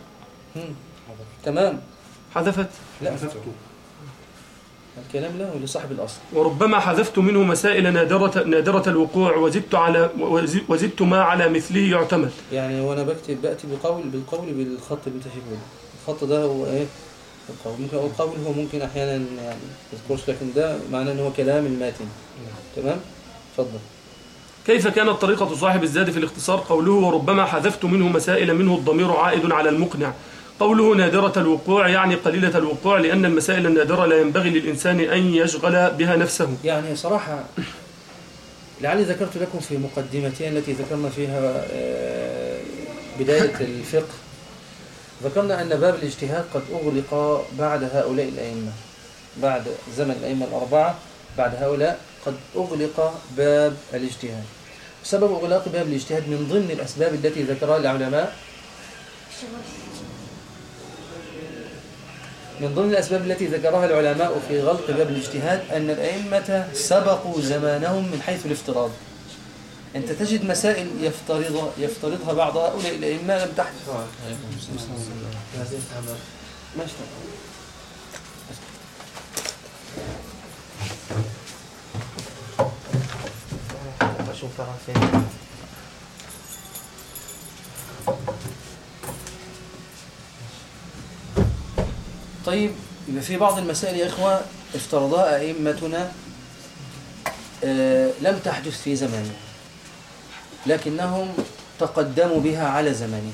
تمام. حذفت. لا. حذفته الكلام له لصاحب الأصل. وربما حذفت منه مسائل نادرة نادرة الوقوع وزدت على وزد- وزدت ما على مثله يعتمد. يعني وأنا بكتب بأتي بقول بالقول بالخط اللي ده. الخط ده هو إيه؟ القول. ممكن أقول قول هو ممكن أحيانا يعني ما يذكرش لكن ده معناه إن هو كلام الماتن. تمام؟ اتفضل كيف كانت طريقة صاحب الزاد في الاختصار؟ قوله وربما حذفت منه مسائل منه الضمير عائد على المقنع. قوله نادرة الوقوع يعني قليلة الوقوع لأن المسائل النادرة لا ينبغي للإنسان أن يشغل بها نفسه. يعني صراحة لعلي ذكرت لكم في مقدمتين التي ذكرنا فيها آه، بداية الفقه. ذكرنا أن باب الاجتهاد قد أغلق بعد هؤلاء الأئمة بعد زمن الأئمة الأربعة بعد هؤلاء قد أغلق باب الاجتهاد. سبب إغلاق باب الاجتهاد من ضمن الأسباب التي ذكرها العلماء. من ضمن الأسباب التي ذكرها العلماء في غلق باب الاجتهاد أن الأئمة سبقوا زمانهم من حيث الافتراض. أنت تجد مسائل يفترض يفترضها بعض هؤلاء الأئمة. لم تحدث. أشوفها فين طيب يبقى في بعض المسائل يا إخوة افترضها أئمتنا آه، لم تحدث في زمانهم لكنهم تقدموا بها على زمانهم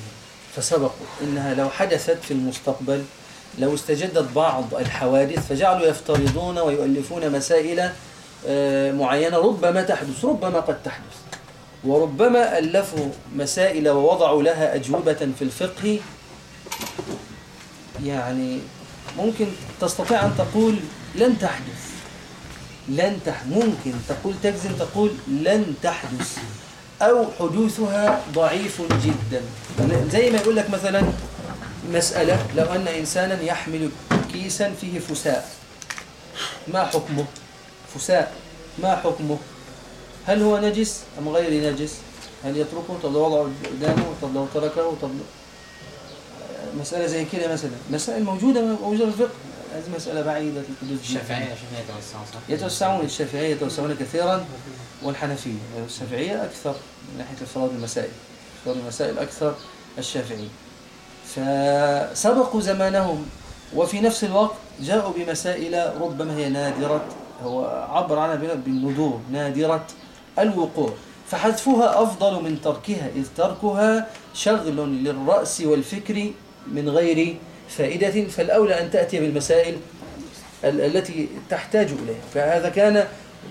فسبقوا إنها لو حدثت في المستقبل لو استجدت بعض الحوادث فجعلوا يفترضون ويؤلفون مسائل آه، معينة ربما تحدث ربما قد تحدث. وربما ألفوا مسائل ووضعوا لها أجوبة في الفقه. يعني ممكن تستطيع أن تقول لن تحدث. لن تح ممكن تقول تجزم تقول لن تحدث. أو حدوثها ضعيف جدا. زي ما يقول لك مثلا مسألة لو أن إنسانا يحمل كيسا فيه فساء ما حكمه؟ فساء ما حكمه؟ هل هو نجس أم غير نجس؟ هل يتركه؟ طب لو وضعه قدامه طب لو تركه طب مسألة زي كده مثلا. مسائل موجودة موجودة في الفقه. هذه مسألة بعيدة الحدوث جداً. الشافعية عشان يتوسعوا صح؟ يتوسعون الشافعية يتوسعون كثيرا والحنفية الشافعية أكثر من ناحية إفراد المسائل إفراد المسائل أكثر الشافعية فسبقوا زمانهم وفي نفس الوقت جاءوا بمسائل ربما هي نادرة هو عبر عنها بال- بالندور نادرة الوقوع فحذفها أفضل من تركها إذ تركها شغل للرأس والفكر من غير فائدة فالأولى أن تأتي بالمسائل ال- التي تحتاج إليها. فهذا كان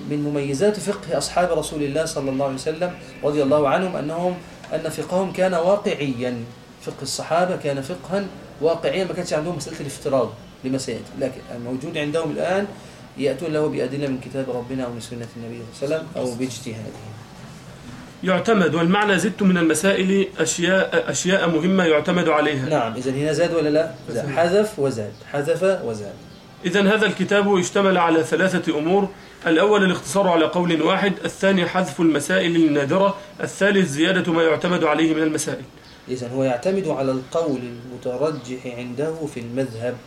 من مميزات فقه أصحاب رسول الله صلى الله عليه وسلم رضي الله عنهم أنهم أن فقههم كان واقعيا. فقه الصحابة كان فقها واقعيا ما كانش عندهم مسألة الافتراض لمسائل. لكن الموجود عندهم الآن يأتون له بأدلة من كتاب ربنا أو من سنة النبي صلى الله عليه وسلم أو باجتهادهم يعتمد والمعنى زدت من المسائل أشياء أشياء مهمة يعتمد عليها. نعم إذا هنا زاد ولا لا؟ زاد. حذف وزاد. حذف وزاد. إذا هذا الكتاب اشتمل على ثلاثة أمور. الأول الاختصار على قول واحد الثاني حذف المسائل النادرة الثالث زيادة ما يعتمد عليه من المسائل. إذا هو يعتمد على القول المترجح عنده في المذهب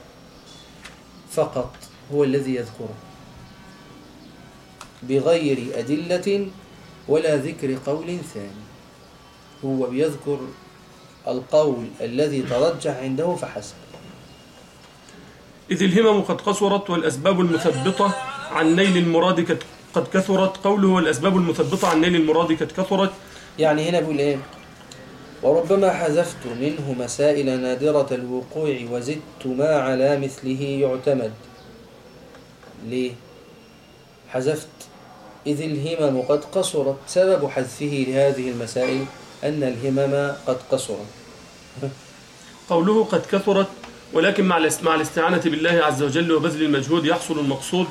فقط هو الذي يذكره. بغير أدلة ولا ذكر قول ثاني. هو بيذكر القول الذي ترجح عنده فحسب. إذ الهمم قد قصرت والأسباب المثبطة عن نيل المراد قد- كثرت. قوله والأسباب المثبطة عن نيل المراد قد كثرت. يعني هنا بيقول إيه؟ وربما حذفت منه مسائل نادرة الوقوع وزدت ما على مثله يعتمد. ليه؟ حذفت إذ الهمم قد قصرت. سبب حذفه لهذه المسائل أن الهمم قد قصرت. قوله قد كثرت ولكن مع الاس- مع الاستعانة بالله عز وجل وبذل المجهود يحصل المقصود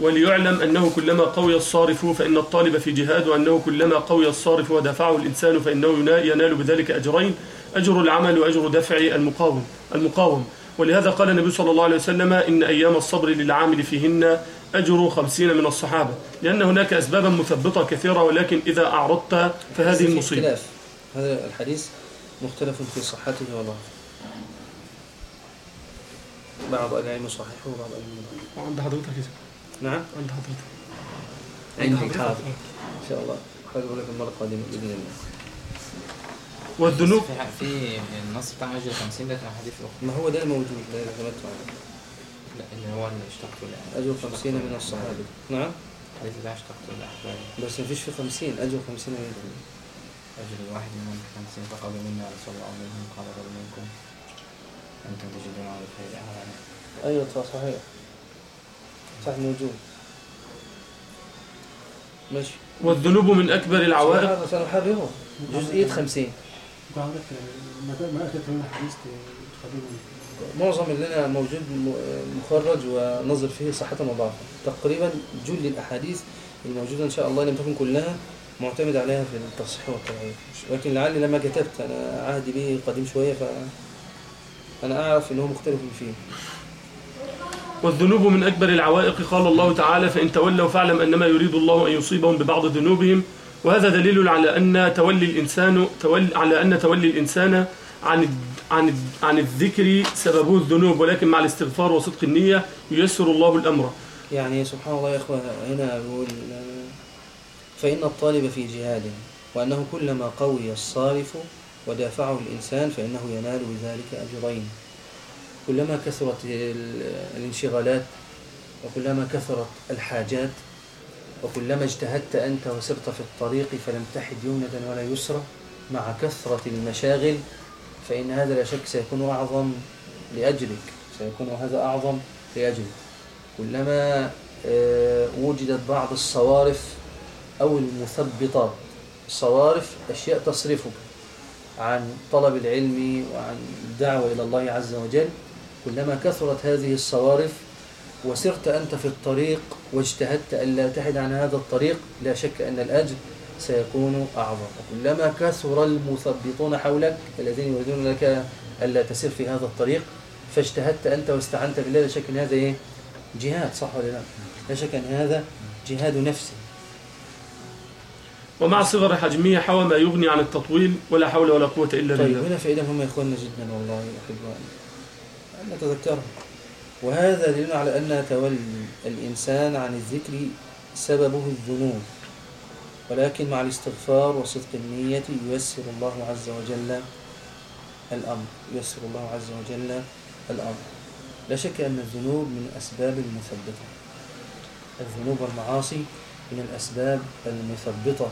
وليعلم أنه كلما قوي الصارف فإن الطالب في جهاد وأنه كلما قوي الصارف ودفعه الإنسان فإنه ينا- ينال بذلك أجرين أجر العمل وأجر دفع المقاوم المقاوم. ولهذا قال النبي صلى الله عليه وسلم إن أيام الصبر للعامل فيهن أجر خمسين من الصحابة لأن هناك أسبابا مثبطة كثيرة ولكن إذا أعرضت فهذه المصيبة هذا الحديث مختلف في صحته وضعفه بعض العلم صحيحة وبعض العلم وعند حضرتك كده نعم؟ عند حضرتك. عندي حاضر. إن شاء الله. أقول لك المرة القادمة بإذن الله. والذنوب؟ في النص بتاع أجل 50 ده كان حديث أخرى. ما هو ده الموجود لا اعتمدت عليه لا اللي هو اللي اشتقت له. اجر خمسين من الصحابة. نعم؟ الحديث ده اشتقت لأحبابي بس ما فيش في خمسين. اجر خمسين من أجل الواحد منهم خمسين فقالوا منا رسول الله منهم قال بل منكم. أنتم تجدون على الخير أعوانا أيوه صح- صحيح. صح موجود. ماشي. والذنوب من أكبر العوائق. سنحرر- سنحرره. جزئية خمسين. انت عندك ما ما اتت من حديث معظم اللي أنا موجود مخرج ونظر فيه صحة وضعفا تقريبا جل الأحاديث الموجودة إن شاء الله لم تكن كلها معتمد عليها في التصحيح والتضعيف لكن لعلي لما كتبت أنا عهدي به قديم شوية ف أنا أعرف إنه مختلف فيه. والذنوب من أكبر العوائق قال الله تعالى فإن تولوا فاعلم أنما يريد الله أن يصيبهم ببعض ذنوبهم. وهذا دليل على أن تولي الإنسان تولي على أن تولي الإنسان عن عن عن الذكر سببه الذنوب ولكن مع الاستغفار وصدق النية ييسر الله الأمر. يعني سبحان الله يا إخوة هنا يقول فإن الطالب في جهاد وأنه كلما قوي الصارف ودافعه الإنسان فإنه ينال بذلك أجرين. كلما كثرت ال- الانشغالات وكلما كثرت الحاجات وكلما اجتهدت أنت وسرت في الطريق فلم تحد يمنة ولا يسرى مع كثرة المشاغل فإن هذا لا شك سيكون أعظم لأجلك. سيكون هذا أعظم لأجلك. كلما آه، وجدت بعض الصوارف أو المثبطات. الصوارف أشياء تصرفك عن طلب العلم وعن الدعوة إلى الله عز وجل. كلما كثرت هذه الصوارف وسرت أنت في الطريق واجتهدت ألا تحد عن هذا الطريق لا شك أن الأجر سيكون أعظم. وكلما كثر المثبطون حولك الذين يريدون لك ألا تسير في هذا الطريق فاجتهدت أنت واستعنت بالله لا شك أن هذا إيه؟ جهاد صح ولا لا؟ لا شك أن هذا جهاد نفسي. ومع صغر حجمه حوى ما يغني عن التطويل ولا حول ولا قوة إلا طيب بالله. هنا فائدة مهمة يا إخواننا جدا والله أحبائي أن نتذكرها وهذا دليل على أن تولي الإنسان عن الذكر سببه الذنوب. ولكن مع الاستغفار وصدق النية ييسر الله عز وجل الأمر. ييسر الله عز وجل الأمر. لا شك أن الذنوب من أسباب المثبطة الذنوب والمعاصي من الأسباب المثبطة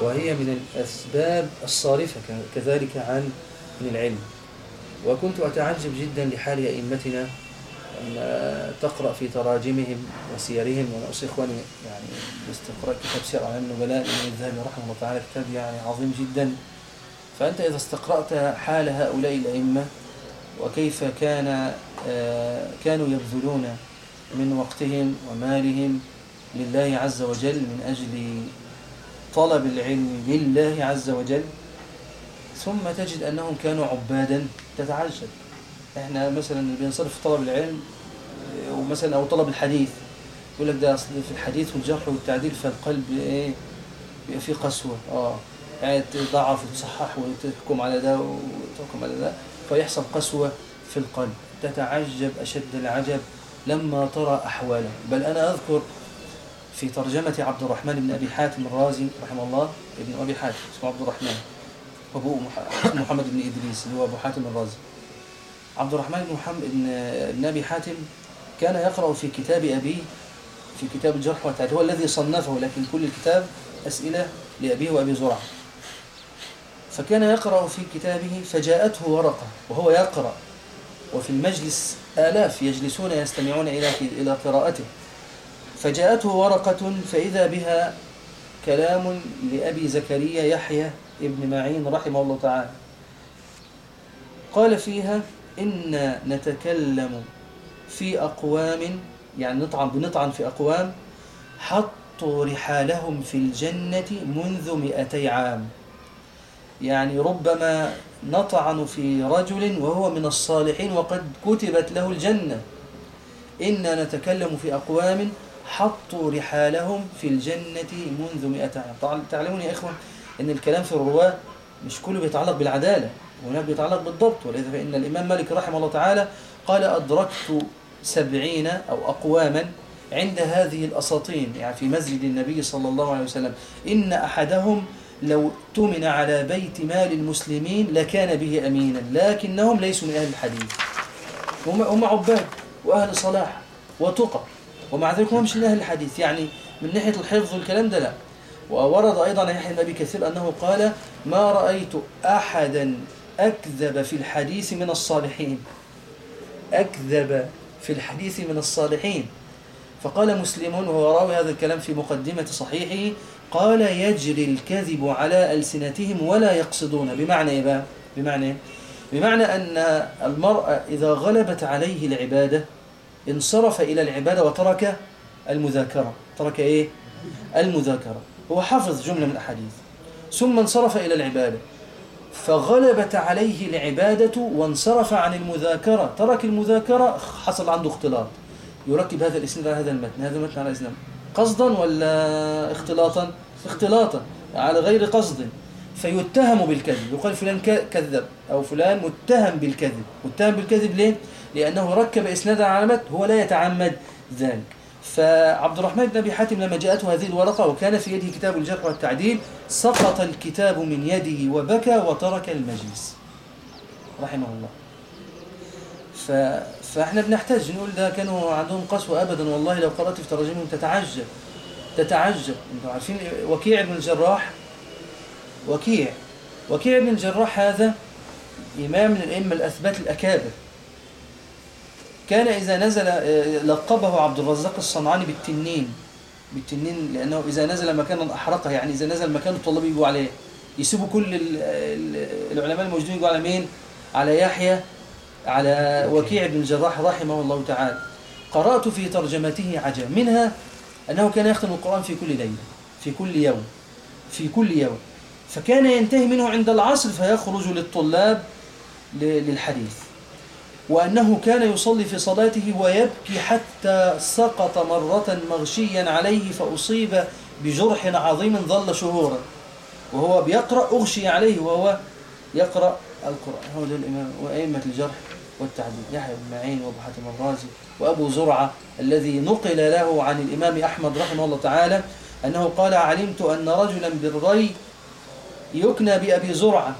وهي من الأسباب الصارفة كذلك عن من العلم. وكنت أتعجب جدا لحال أئمتنا تقرأ في تراجمهم وسيرهم. أوصي إخواني يعني باستقراء كتاب سير أعلام النبلاء لابن الذهبي رحمه الله تعالى كتاب يعني عظيم جدا. فأنت إذا استقرأت حال هؤلاء الأئمة وكيف كان آه، كانوا يبذلون من وقتهم ومالهم لله عز وجل من أجل طلب العلم لله عز وجل ثم تجد أنهم كانوا عبادا تتعجب. إحنا مثلا بينصرف طلب العلم آه، ومثلا أو طلب الحديث يقول لك ده أصل في الحديث والجرح والتعديل فالقلب إيه؟ بيبقى فيه قسوة. آه قاعد تضعف وتصحح وتحكم على ده وتحكم على ده فيحصل قسوة في القلب. تتعجب أشد العجب لما ترى احواله بل أنا أذكر في ترجمة عبد الرحمن بن أبي حاتم الرازي رحمه الله ابن أبي حاتم اسمه عبد الرحمن اسمه محمد بن إدريس اللي هو أبو حاتم الرازي. عبد الرحمن بن محمد بن أبي حاتم كان يقرأ في كتاب أبيه في كتاب الجرح والتعديل. هو الذي صنفه لكن كل الكتاب أسئلة لأبيه وأبي زرعة. فكان يقرأ في كتابه فجاءته ورقة وهو يقرأ. وفي المجلس آلاف يجلسون يستمعون إلى إلى قراءته. فجاءته ورقة فإذا بها كلام لأبي زكريا يحيى ابن معين رحمه الله تعالى. قال فيها إن نتكلم في أقوام يعني نطعن بنطعن في أقوام حطوا رحالهم في الجنة منذ مئتي عام. يعني ربما نطعن في رجل وهو من الصالحين وقد كتبت له الجنة. إنا نتكلم في أقوام حطوا رحالهم في الجنة منذ مئة عام. تعلمون يا إخوة أن الكلام في الرواة مش كله بيتعلق بالعدالة. وهناك بيتعلق بالضبط ولذا فإن الإمام مالك رحمه الله تعالى قال أدركت سبعين أو أقواما عند هذه الأساطين يعني في مسجد النبي صلى الله عليه وسلم. إن أحدهم لو اؤتمن على بيت مال المسلمين لكان به أمينا لكنهم ليسوا من أهل الحديث. هم هم عباد وأهل صلاح وتقى ومع ذلك هم مش من أهل الحديث. يعني من ناحية الحفظ والكلام ده لا. وورد أيضا عن يحيى بن أبي كثير أنه قال ما رأيت أحدا أكذب في الحديث من الصالحين. أكذب في الحديث من الصالحين. فقال مسلم وهو راوي هذا الكلام في مقدمة صحيحه قال يجري الكذب على ألسنتهم ولا يقصدون. بمعنى إيه بقى؟ بمعنى إيه؟ بمعنى أن المرأة إذا غلبت عليه العبادة انصرف إلى العبادة وترك المذاكرة. ترك إيه؟ المذاكرة. هو حفظ جملة من الأحاديث. ثم انصرف إلى العبادة. فغلبت عليه العبادة وانصرف عن المذاكرة. ترك المذاكرة حصل عنده اختلاط. يركب هذا الاسناد على هذا المتن. هذا المتن على الاسناد قصدا ولا اختلاطا؟ اختلاطا على غير قصد. فيتهم بالكذب. يقال فلان كذب. أو فلان متهم بالكذب. متهم بالكذب ليه؟ لأنه ركب إسنادا على متن. هو لا يتعمد ذلك. فعبد الرحمن بن أبي حاتم لما جاءته هذه الورقة وكان في يده كتاب الجرح والتعديل سقط الكتاب من يده وبكى وترك المجلس. رحمه الله. ف... فإحنا بنحتاج نقول ده كانوا عندهم قسوة أبدا والله لو قرأت في تراجمهم تتعجب. تتعجب. أنتوا عارفين وكيع بن الجراح؟ وكيع. وكيع بن الجراح هذا إمام من الأئمة الأثبات الأكابر. كان إذا نزل آه، لقبه عبد الرزاق الصنعاني بالتنين. بالتنين لأنه إذا نزل مكانا أحرقه. يعني إذا نزل مكان الطلاب يجوا عليه. يسيبوا كل ال- ال- العلماء الموجودين يجوا على مين؟ على يحيى على وكيع بن الجراح رحمه الله تعالى. قرأت في ترجمته عجب. منها أنه كان يختم القرآن في كل ليلة في كل يوم في كل يوم. فكان ينتهي منه عند العصر فيخرج للطلاب للحديث. وأنه كان يصلي في صلاته ويبكي حتى سقط مرة مغشيا عليه فأصيب بجرح عظيم ظل شهورا. وهو بيقرأ أغشي عليه وهو يقرأ القرآن. هو ده الإمام وأئمة الجرح والتعديل. يحيى بن معين وأبو حاتم الرازي وأبو زرعة الذي نقل له عن الإمام أحمد رحمه الله تعالى أنه قال علمت أن رجلا بالري يكنى بأبي زرعة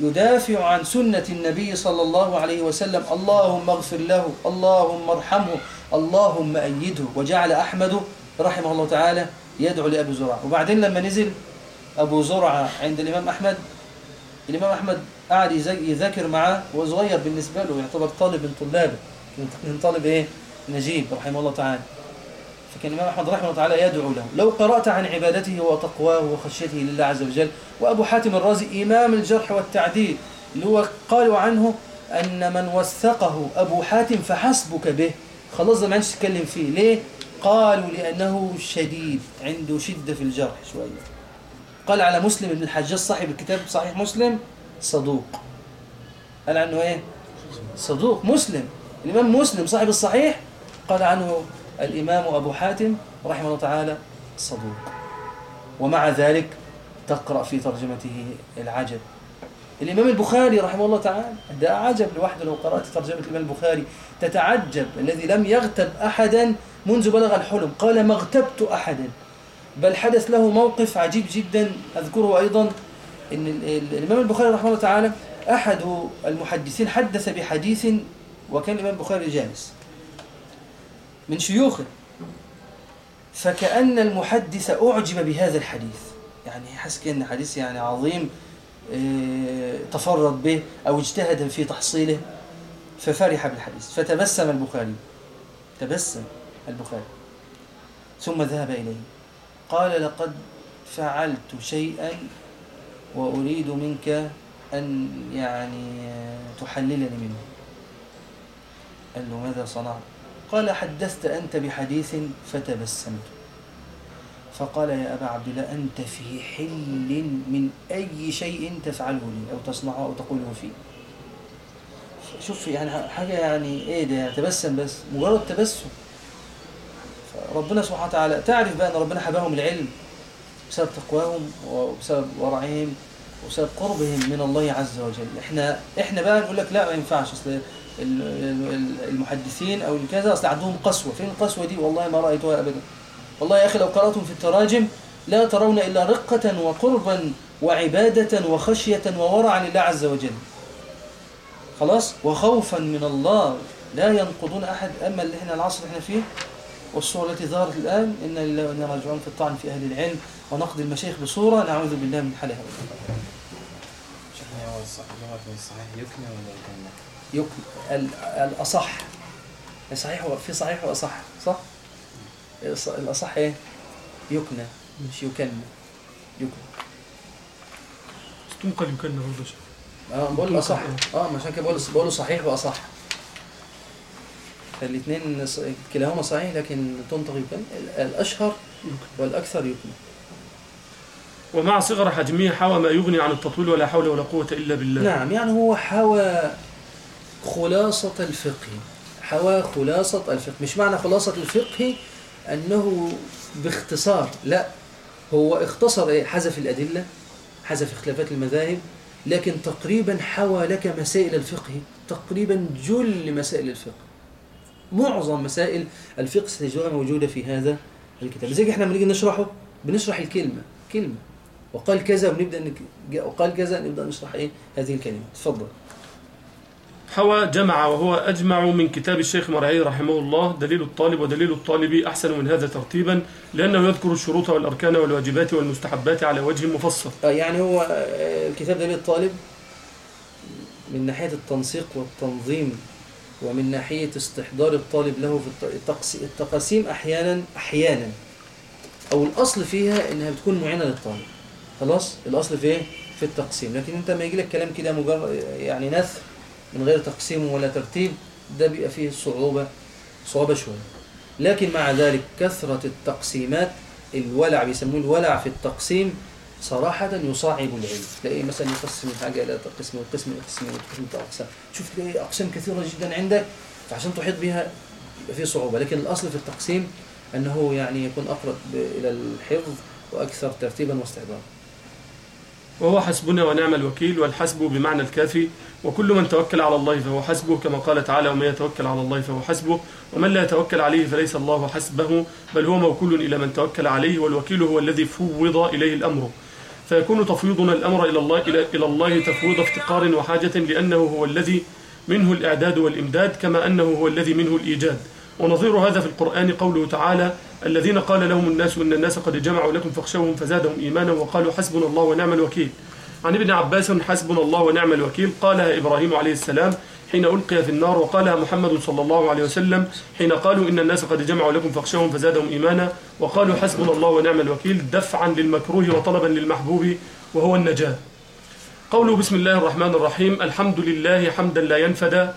يدافع عن سنة النبي صلى الله عليه وسلم. اللهم اغفر له اللهم ارحمه اللهم أيده. وجعل أحمد رحمه الله تعالى يدعو لأبي زرعة. وبعدين لما نزل أبو زرعة عند الإمام أحمد الإمام أحمد قعد يذا- يذاكر معاه وهو صغير بالنسبة له يعتبر طالب من طلابه من طالب إيه؟ نجيب رحمه الله تعالى. فكان الإمام أحمد رحمه الله تعالى يدعو له. لو قرأت عن عبادته وتقواه وخشيته لله عز وجل وأبو حاتم الرازي إمام الجرح والتعديل اللي هو قالوا عنه أن من وثقه أبو حاتم فحسبك به. خلاص ما عادش تتكلم فيه. ليه؟ قالوا لأنه شديد عنده شدة في الجرح شوية. قال على مسلم بن الحجاج صاحب الكتاب صحيح مسلم صدوق. قال عنه إيه؟ صدوق. مسلم. الإمام مسلم صاحب الصحيح قال عنه الإمام أبو حاتم رحمه الله تعالى صدوق. ومع ذلك تقرأ في ترجمته العجب. الإمام البخاري رحمه الله تعالى ده عجب لوحده لو قرأت ترجمة الإمام البخاري. تتعجب الذي لم يغتب أحدا منذ بلغ الحلم. قال ما اغتبت أحدا. بل حدث له موقف عجيب جدا أذكره أيضا ال- الإمام البخاري رحمه الله تعالى أحد المحدثين حدث بحديث وكان الإمام البخاري جالس. من شيوخه. فكأن المحدث أعجب بهذا الحديث. يعني حس كأن حديث يعني عظيم آه، تفرد به أو اجتهد في تحصيله. ففرح بالحديث. فتبسم البخاري. تبسم البخاري. ثم ذهب إليه. قال لقد فعلت شيئا وأريد منك أن يعني تحللني منه. قال له ماذا صنعت؟ قال حدثت أنت بحديث فتبسمت. فقال يا أبا عبد الله أنت في حل من أي شيء تفعله لي أو تصنعه أو تقوله فيه. شوف يعني حاجة يعني إيه ده تبسم بس مجرد تبسم. ربنا سبحانه وتعالى تعرف بقى أن ربنا حباهم العلم بسبب تقواهم وبسبب ورعهم وبسبب قربهم من الله عز وجل. إحنا إحنا بقى نقول لك لا ما ينفعش. أصل المحدثين أو الكذا أصل عندهم قسوة. فين القسوة دي؟ والله ما رأيتها ابدا. والله يا أخي لو قرأتم في التراجم لا ترون إلا رقة وقربا وعبادة وخشية وورعا لله عز وجل. خلاص؟ وخوفا من الله. لا ينقضون أحد. أما اللي إحنا العصر اللي إحنا فيه والصورة التي ظهرت الآن إن لله وإنا راجعون في الطعن في أهل العلم ونقد المشايخ بصورة نعوذ بالله من حالها. شيخنا هو الصحيح يكنى ولا يكنى؟ الأصح. صحيح في صحيح وأصح صح؟ الأص- الأصح إيه؟ يكنى مش يكنى يكنى تنقل يكن برضه يا شيخ. آه بقول الأصح. آه عشان كده بقول بقول صحيح وأصح. الاثنين ص- كلاهما صحيح لكن تنطق يكن. ال- الأشهر والأكثر يكنى ومع صغر حجمه حوى ما يغني عن التطويل ولا حول ولا قوة إلا بالله. نعم يعني هو حوى خلاصة الفقه. حوى خلاصة الفقه. مش معنى خلاصة الفقه أنه باختصار. لا. هو اختصر إيه؟ حذف الأدلة حذف اختلافات المذاهب لكن تقريبا حوى لك مسائل الفقه تقريبا جل مسائل الفقه. معظم مسائل الفقه ستجدها موجودة في هذا الكتاب. زي إحنا لما نيجي نشرحه بنشرح الكلمة كلمة. وقال كذا ونبدأ. وقال كذا نبدأ نشرح إيه؟ هذه الكلمة. تفضل. حوى جمع وهو أجمع من كتاب الشيخ مرعي رحمه الله دليل الطالب ودليل الطالب أحسن من هذا ترتيبا لأنه يذكر الشروط والأركان والواجبات والمستحبات على وجه مفصل. آه، يعني هو آه، الكتاب ده للطالب من ناحية التنسيق والتنظيم ومن ناحية استحضار الطالب له في التقاسيم أحيانا أحيانا. أو الأصل فيها إنها بتكون معينة للطالب. خلاص؟ الأصل في إيه؟ في التقسيم. لكن أنت ما يجي لك كلام كده مجرد يعني نثر من غير تقسيم ولا ترتيب ده بيبقى فيه صعوبة صعوبة شوية. لكن مع ذلك كثرة التقسيمات الولع بيسموه الولع في التقسيم صراحة يصعب العلم. تلاقيه مثلا يقسم الحاجة إلى قسم وقسم وقسم وقسم أقسام. شوف تلاقي أقسام كثيرة جدا عندك فعشان تحيط بها يبقى فيه صعوبة. لكن الأصل في التقسيم أنه يعني يكون أقرب إلى الحفظ وأكثر ترتيبا واستحضارا. وهو حسبنا ونعم الوكيل والحسب بمعنى الكافي وكل من توكل على الله فهو حسبه كما قال تعالى ومن يتوكل على الله فهو حسبه ومن لا يتوكل عليه فليس الله حسبه بل هو موكول إلى من توكل عليه والوكيل هو الذي فوض إليه الأمر. فيكون تفويضنا الأمر إلى الله إلى, الله تفويض افتقار وحاجة لأنه هو الذي منه الإعداد والإمداد كما أنه هو الذي منه الإيجاد. ونظير هذا في القرآن قوله تعالى الذين قال لهم الناس إن الناس قد جمعوا لكم فاخشوهم فزادهم إيمانا وقالوا حسبنا الله ونعم الوكيل. عن ابن عباس حسبنا الله ونعم الوكيل قالها إبراهيم عليه السلام حين ألقي في النار وقالها محمد صلى الله عليه وسلم حين قالوا إن الناس قد جمعوا لكم فاخشوهم فزادهم إيمانا وقالوا حسبنا الله ونعم الوكيل دفعا للمكروه وطلبا للمحبوب وهو النجاة. قوله بسم الله الرحمن الرحيم الحمد لله حمدا لا ينفد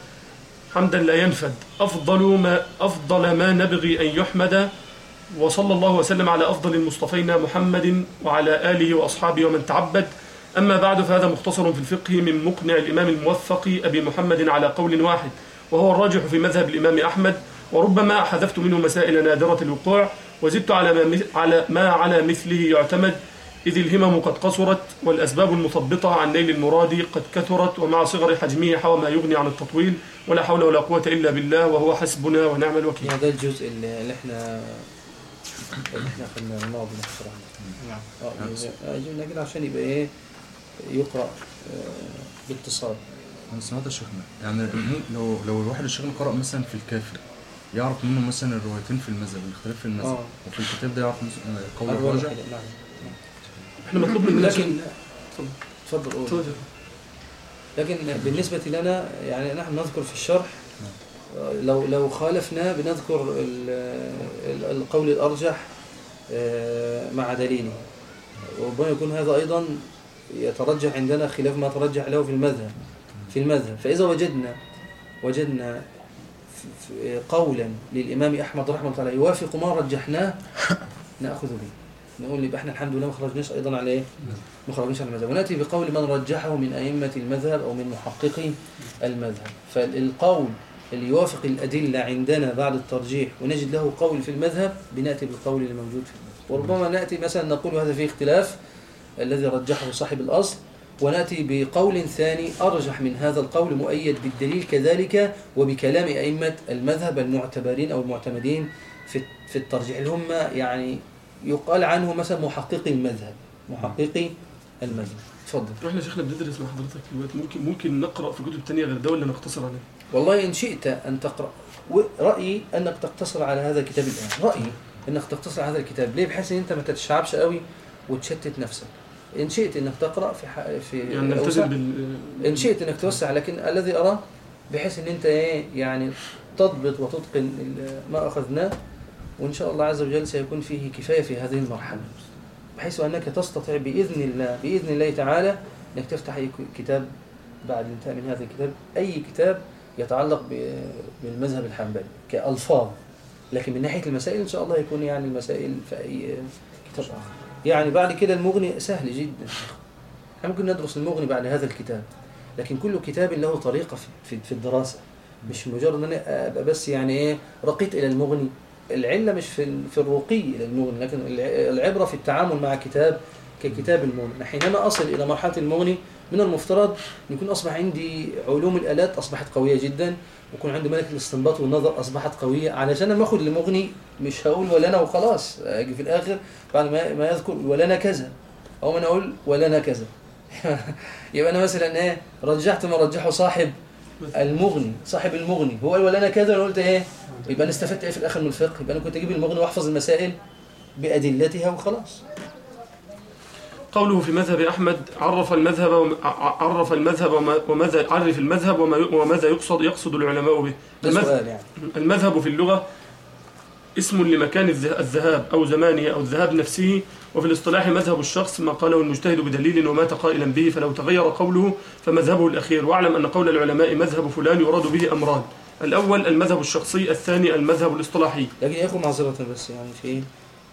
حمدا لا ينفد. أفضل ما أفضل ما نبغي أن يحمد وصلى الله وسلم على أفضل المصطفين محمد وعلى آله وأصحابه ومن تعبد. أما بعد فهذا مختصر في الفقه من مقنع الإمام الموفق أبي محمد على قول واحد وهو الراجح في مذهب الإمام أحمد وربما حذفت منه مسائل نادرة الوقوع وزدت على ما, على ما على مثله يعتمد إذ الهمم قد قصرت والأسباب المثبطة عن نيل المراد قد كثرت ومع صغر حجمه حوى ما يغني عن التطويل ولا حول ولا قوة إلا بالله وهو حسبنا ونعم الوكيل. ده الجزء اللي إحنا اللي إحنا الماضي نحصر عنه نعم. آه يعني- جبنا كده عشان يبقى إيه؟ يقرأ آه، باتصال. أنا سمعت يا شيخنا يعني لو لو الواحد الشيخنا قرأ مثلا في الكافي يعرف منه مثلا الروايتين في المذهب الاختلاف في المذهب. آه. وفي الكتاب ده يعرف مثلا قول الراجع نعم. إحنا مطلوب مننا شيء. لكن تفضل قول. تفضل. لكن بالنسبة لنا يعني نحن نذكر في الشرح آه، لو لو خالفنا بنذكر ال- ال- القول الأرجح آه، مع دليله. وربما يكون هذا أيضا يترجح عندنا خلاف ما ترجح له في المذهب في المذهب. فإذا وجدنا وجدنا قولا للإمام أحمد رحمة الله يوافق ما رجحناه نأخذ به. نقول يبقى إحنا الحمد لله ما خرجناش أيضا على إيه؟ ما خرجناش على المذهب. ونأتي بقول من رجحه من أئمة المذهب أو من محققي المذهب. فالقول اللي يوافق الأدلة عندنا بعد الترجيح ونجد له قول في المذهب بنأتي بالقول اللي موجود في المذهب. وربما نأتي مثلا نقول هذا فيه اختلاف الذي رجحه صاحب الأصل ونأتي بقول ثاني أرجح من هذا القول مؤيد بالدليل كذلك وبكلام أئمة المذهب المعتبرين أو المعتمدين في في الترجيح. اللي هم يعني يقال عنه مثلا محققي المذهب محققي المذهب. تفضل. إحنا شيخنا بندرس مع حضرتك. دلوقتي ممكن ممكن نقرأ في كتب تانية غير ده ولا نقتصر عليه؟ والله إن شئت أن تقرأ. و- رأيي أنك تقتصر على هذا الكتاب الآن. رأيي أنك تقتصر على هذا الكتاب. ليه؟ بحيث أن أنت ما تتشعبش قوي وتشتت نفسك. إن شئت أنك تقرأ في ح... في يعني نلتزم بال إن شئت أنك توسع لكن الذي أراه بحيث أن أنت إيه يعني تضبط وتتقن ما أخذناه وإن شاء الله عز وجل سيكون فيه كفاية في هذه المرحلة. بحيث أنك تستطيع بإذن الله بإذن الله تعالى أنك تفتح أي كتاب بعد الانتهاء من هذا الكتاب. أي كتاب يتعلق بالمذهب الحنبلي كألفاظ. لكن من ناحية المسائل إن شاء الله يكون يعني المسائل في أي كتاب آخر. يعني بعد كده المغني سهل جدا. إحنا ممكن ندرس المغني بعد هذا الكتاب لكن كل كتاب له طريقة في- في الدراسة. مش مجرد إن أنا أبقى بس يعني إيه رقيت إلى المغني. العلة مش في في الرقي إلى المغني لكن الع- العبرة في التعامل مع كتاب ككتاب المغني. حينما أصل إلى مرحلة المغني من المفترض أن يكون أصبح عندي علوم الآلات أصبحت قوية جدا ويكون عندي ملكه الاستنباط والنظر أصبحت قوية علشان لما اخد المغني مش هقول ولنا وخلاص أجي في الآخر بعد ما يذكر ولنا كذا أو ما أنا أقول ولنا كذا. يبقى أنا مثلا إيه رجحت ما رجحه صاحب المغني صاحب المغني هو قال ولنا كذا أنا قلت إيه يبقى أنا استفدت إيه في الآخر من الفقه؟ يبقى أنا كنت أجيب المغني وأحفظ المسائل بأدلتها وخلاص. قوله في مذهب أحمد عرف المذهب عرف المذهب وما- وماذا عرف المذهب وماذا يقصد يقصد العلماء به. يعني. المذهب في اللغة اسم لمكان الذه- الذهاب أو زمانه أو الذهاب نفسه وفي الاصطلاح مذهب الشخص ما قاله المجتهد بدليل ومات قائلا به فلو تغير قوله فمذهبه الأخير. واعلم أن قول العلماء مذهب فلان يراد به أمران. الأول المذهب الشخصي الثاني المذهب الاصطلاحي. لكن يا أخو معذرة بس يعني في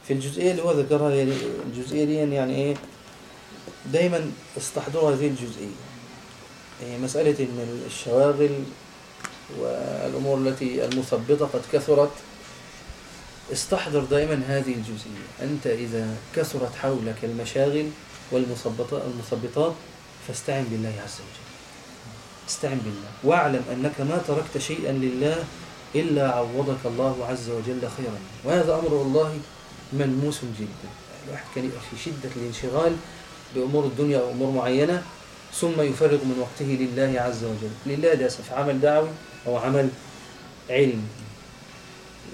في الجزئية اللي هو ذكرها الجزئية دي يعني إيه دايما استحضروا هذه الجزئية. هي مسألة إن الشواغل والأمور التي المثبطة قد كثرت استحضر دائما هذه الجزئية. أنت إذا كثرت حولك المشاغل والمثبطات المثبطات فاستعن بالله عز وجل. استعن بالله. واعلم أنك ما تركت شيئا لله إلا عوضك الله عز وجل خيرا. وهذا أمر والله ملموس جدا. الواحد كان يبقى في شدة الانشغال بأمور الدنيا أو أمور معينة ثم يفرغ من وقته لله عز وجل. لله ده في عمل دعوي أو عمل علم.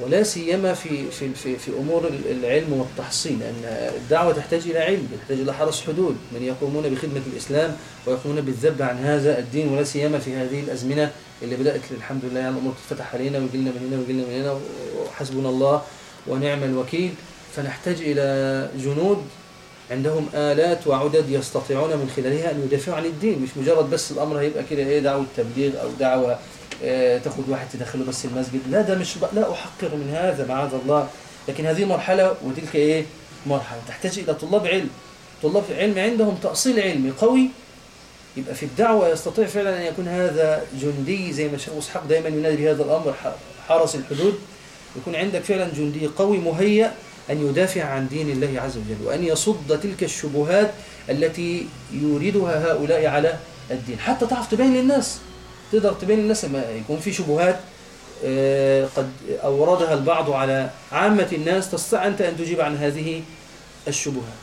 ولا سيما في في في, في أمور ال- العلم والتحصيل لأن الدعوة تحتاج إلى علم تحتاج إلى حرس حدود. من يقومون بخدمة الإسلام ويقومون بالذب عن هذا الدين ولا سيما في هذه الأزمنة اللي بدأت الحمد لله يعني الأمور تتفتح علينا ويجي لنا من هنا ويجي لنا من هنا وحسبنا الله ونعم الوكيل. فنحتاج إلى جنود عندهم آلات وعدد يستطيعون من خلالها أن يدافعوا عن الدين. مش مجرد بس الأمر هيبقى كده إيه دعوة تبليغ أو دعوة آه، تاخد واحد تدخله بس المسجد. لا ده مش لا أحقر من هذا معاذ الله. لكن هذه مرحلة وتلك إيه؟ مرحلة. تحتاج إلى طلاب علم. طلاب علم عندهم تأصيل علمي قوي. يبقى في الدعوة يستطيع فعلا أن يكون هذا جندي زي ما الشيخ إسحاق دائما ينادي هذا الأمر حرس الحدود. يكون عندك فعلا جندي قوي مهيأ. أن يدافع عن دين الله عز وجل وأن يصد تلك الشبهات التي يريدها هؤلاء على الدين. حتى تعرف تبين للناس تقدر تبين للناس لما يكون في شبهات آه، قد أوردها البعض على عامة الناس تستطيع أنت أن تجيب عن هذه الشبهات.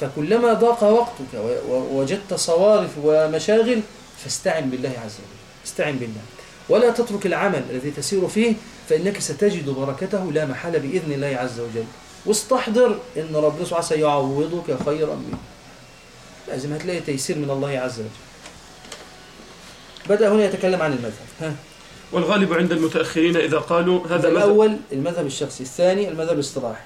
فكلما ضاق وقتك ووجدت صوارف ومشاغل فاستعن بالله عز وجل. استعن بالله. ولا تترك العمل الذي تسير فيه فإنك ستجد بركته لا محالة بإذن الله عز وجل. واستحضر إن ربنا سبحانه سيعوضك خيرا منه. لازم هتلاقي تيسير من الله عز وجل. بدأ هنا يتكلم عن المذهب. ها. والغالب عند المتأخرين إذا قالوا هذا مذهب. الأول المذهب الشخصي الثاني المذهب الاصطلاحي.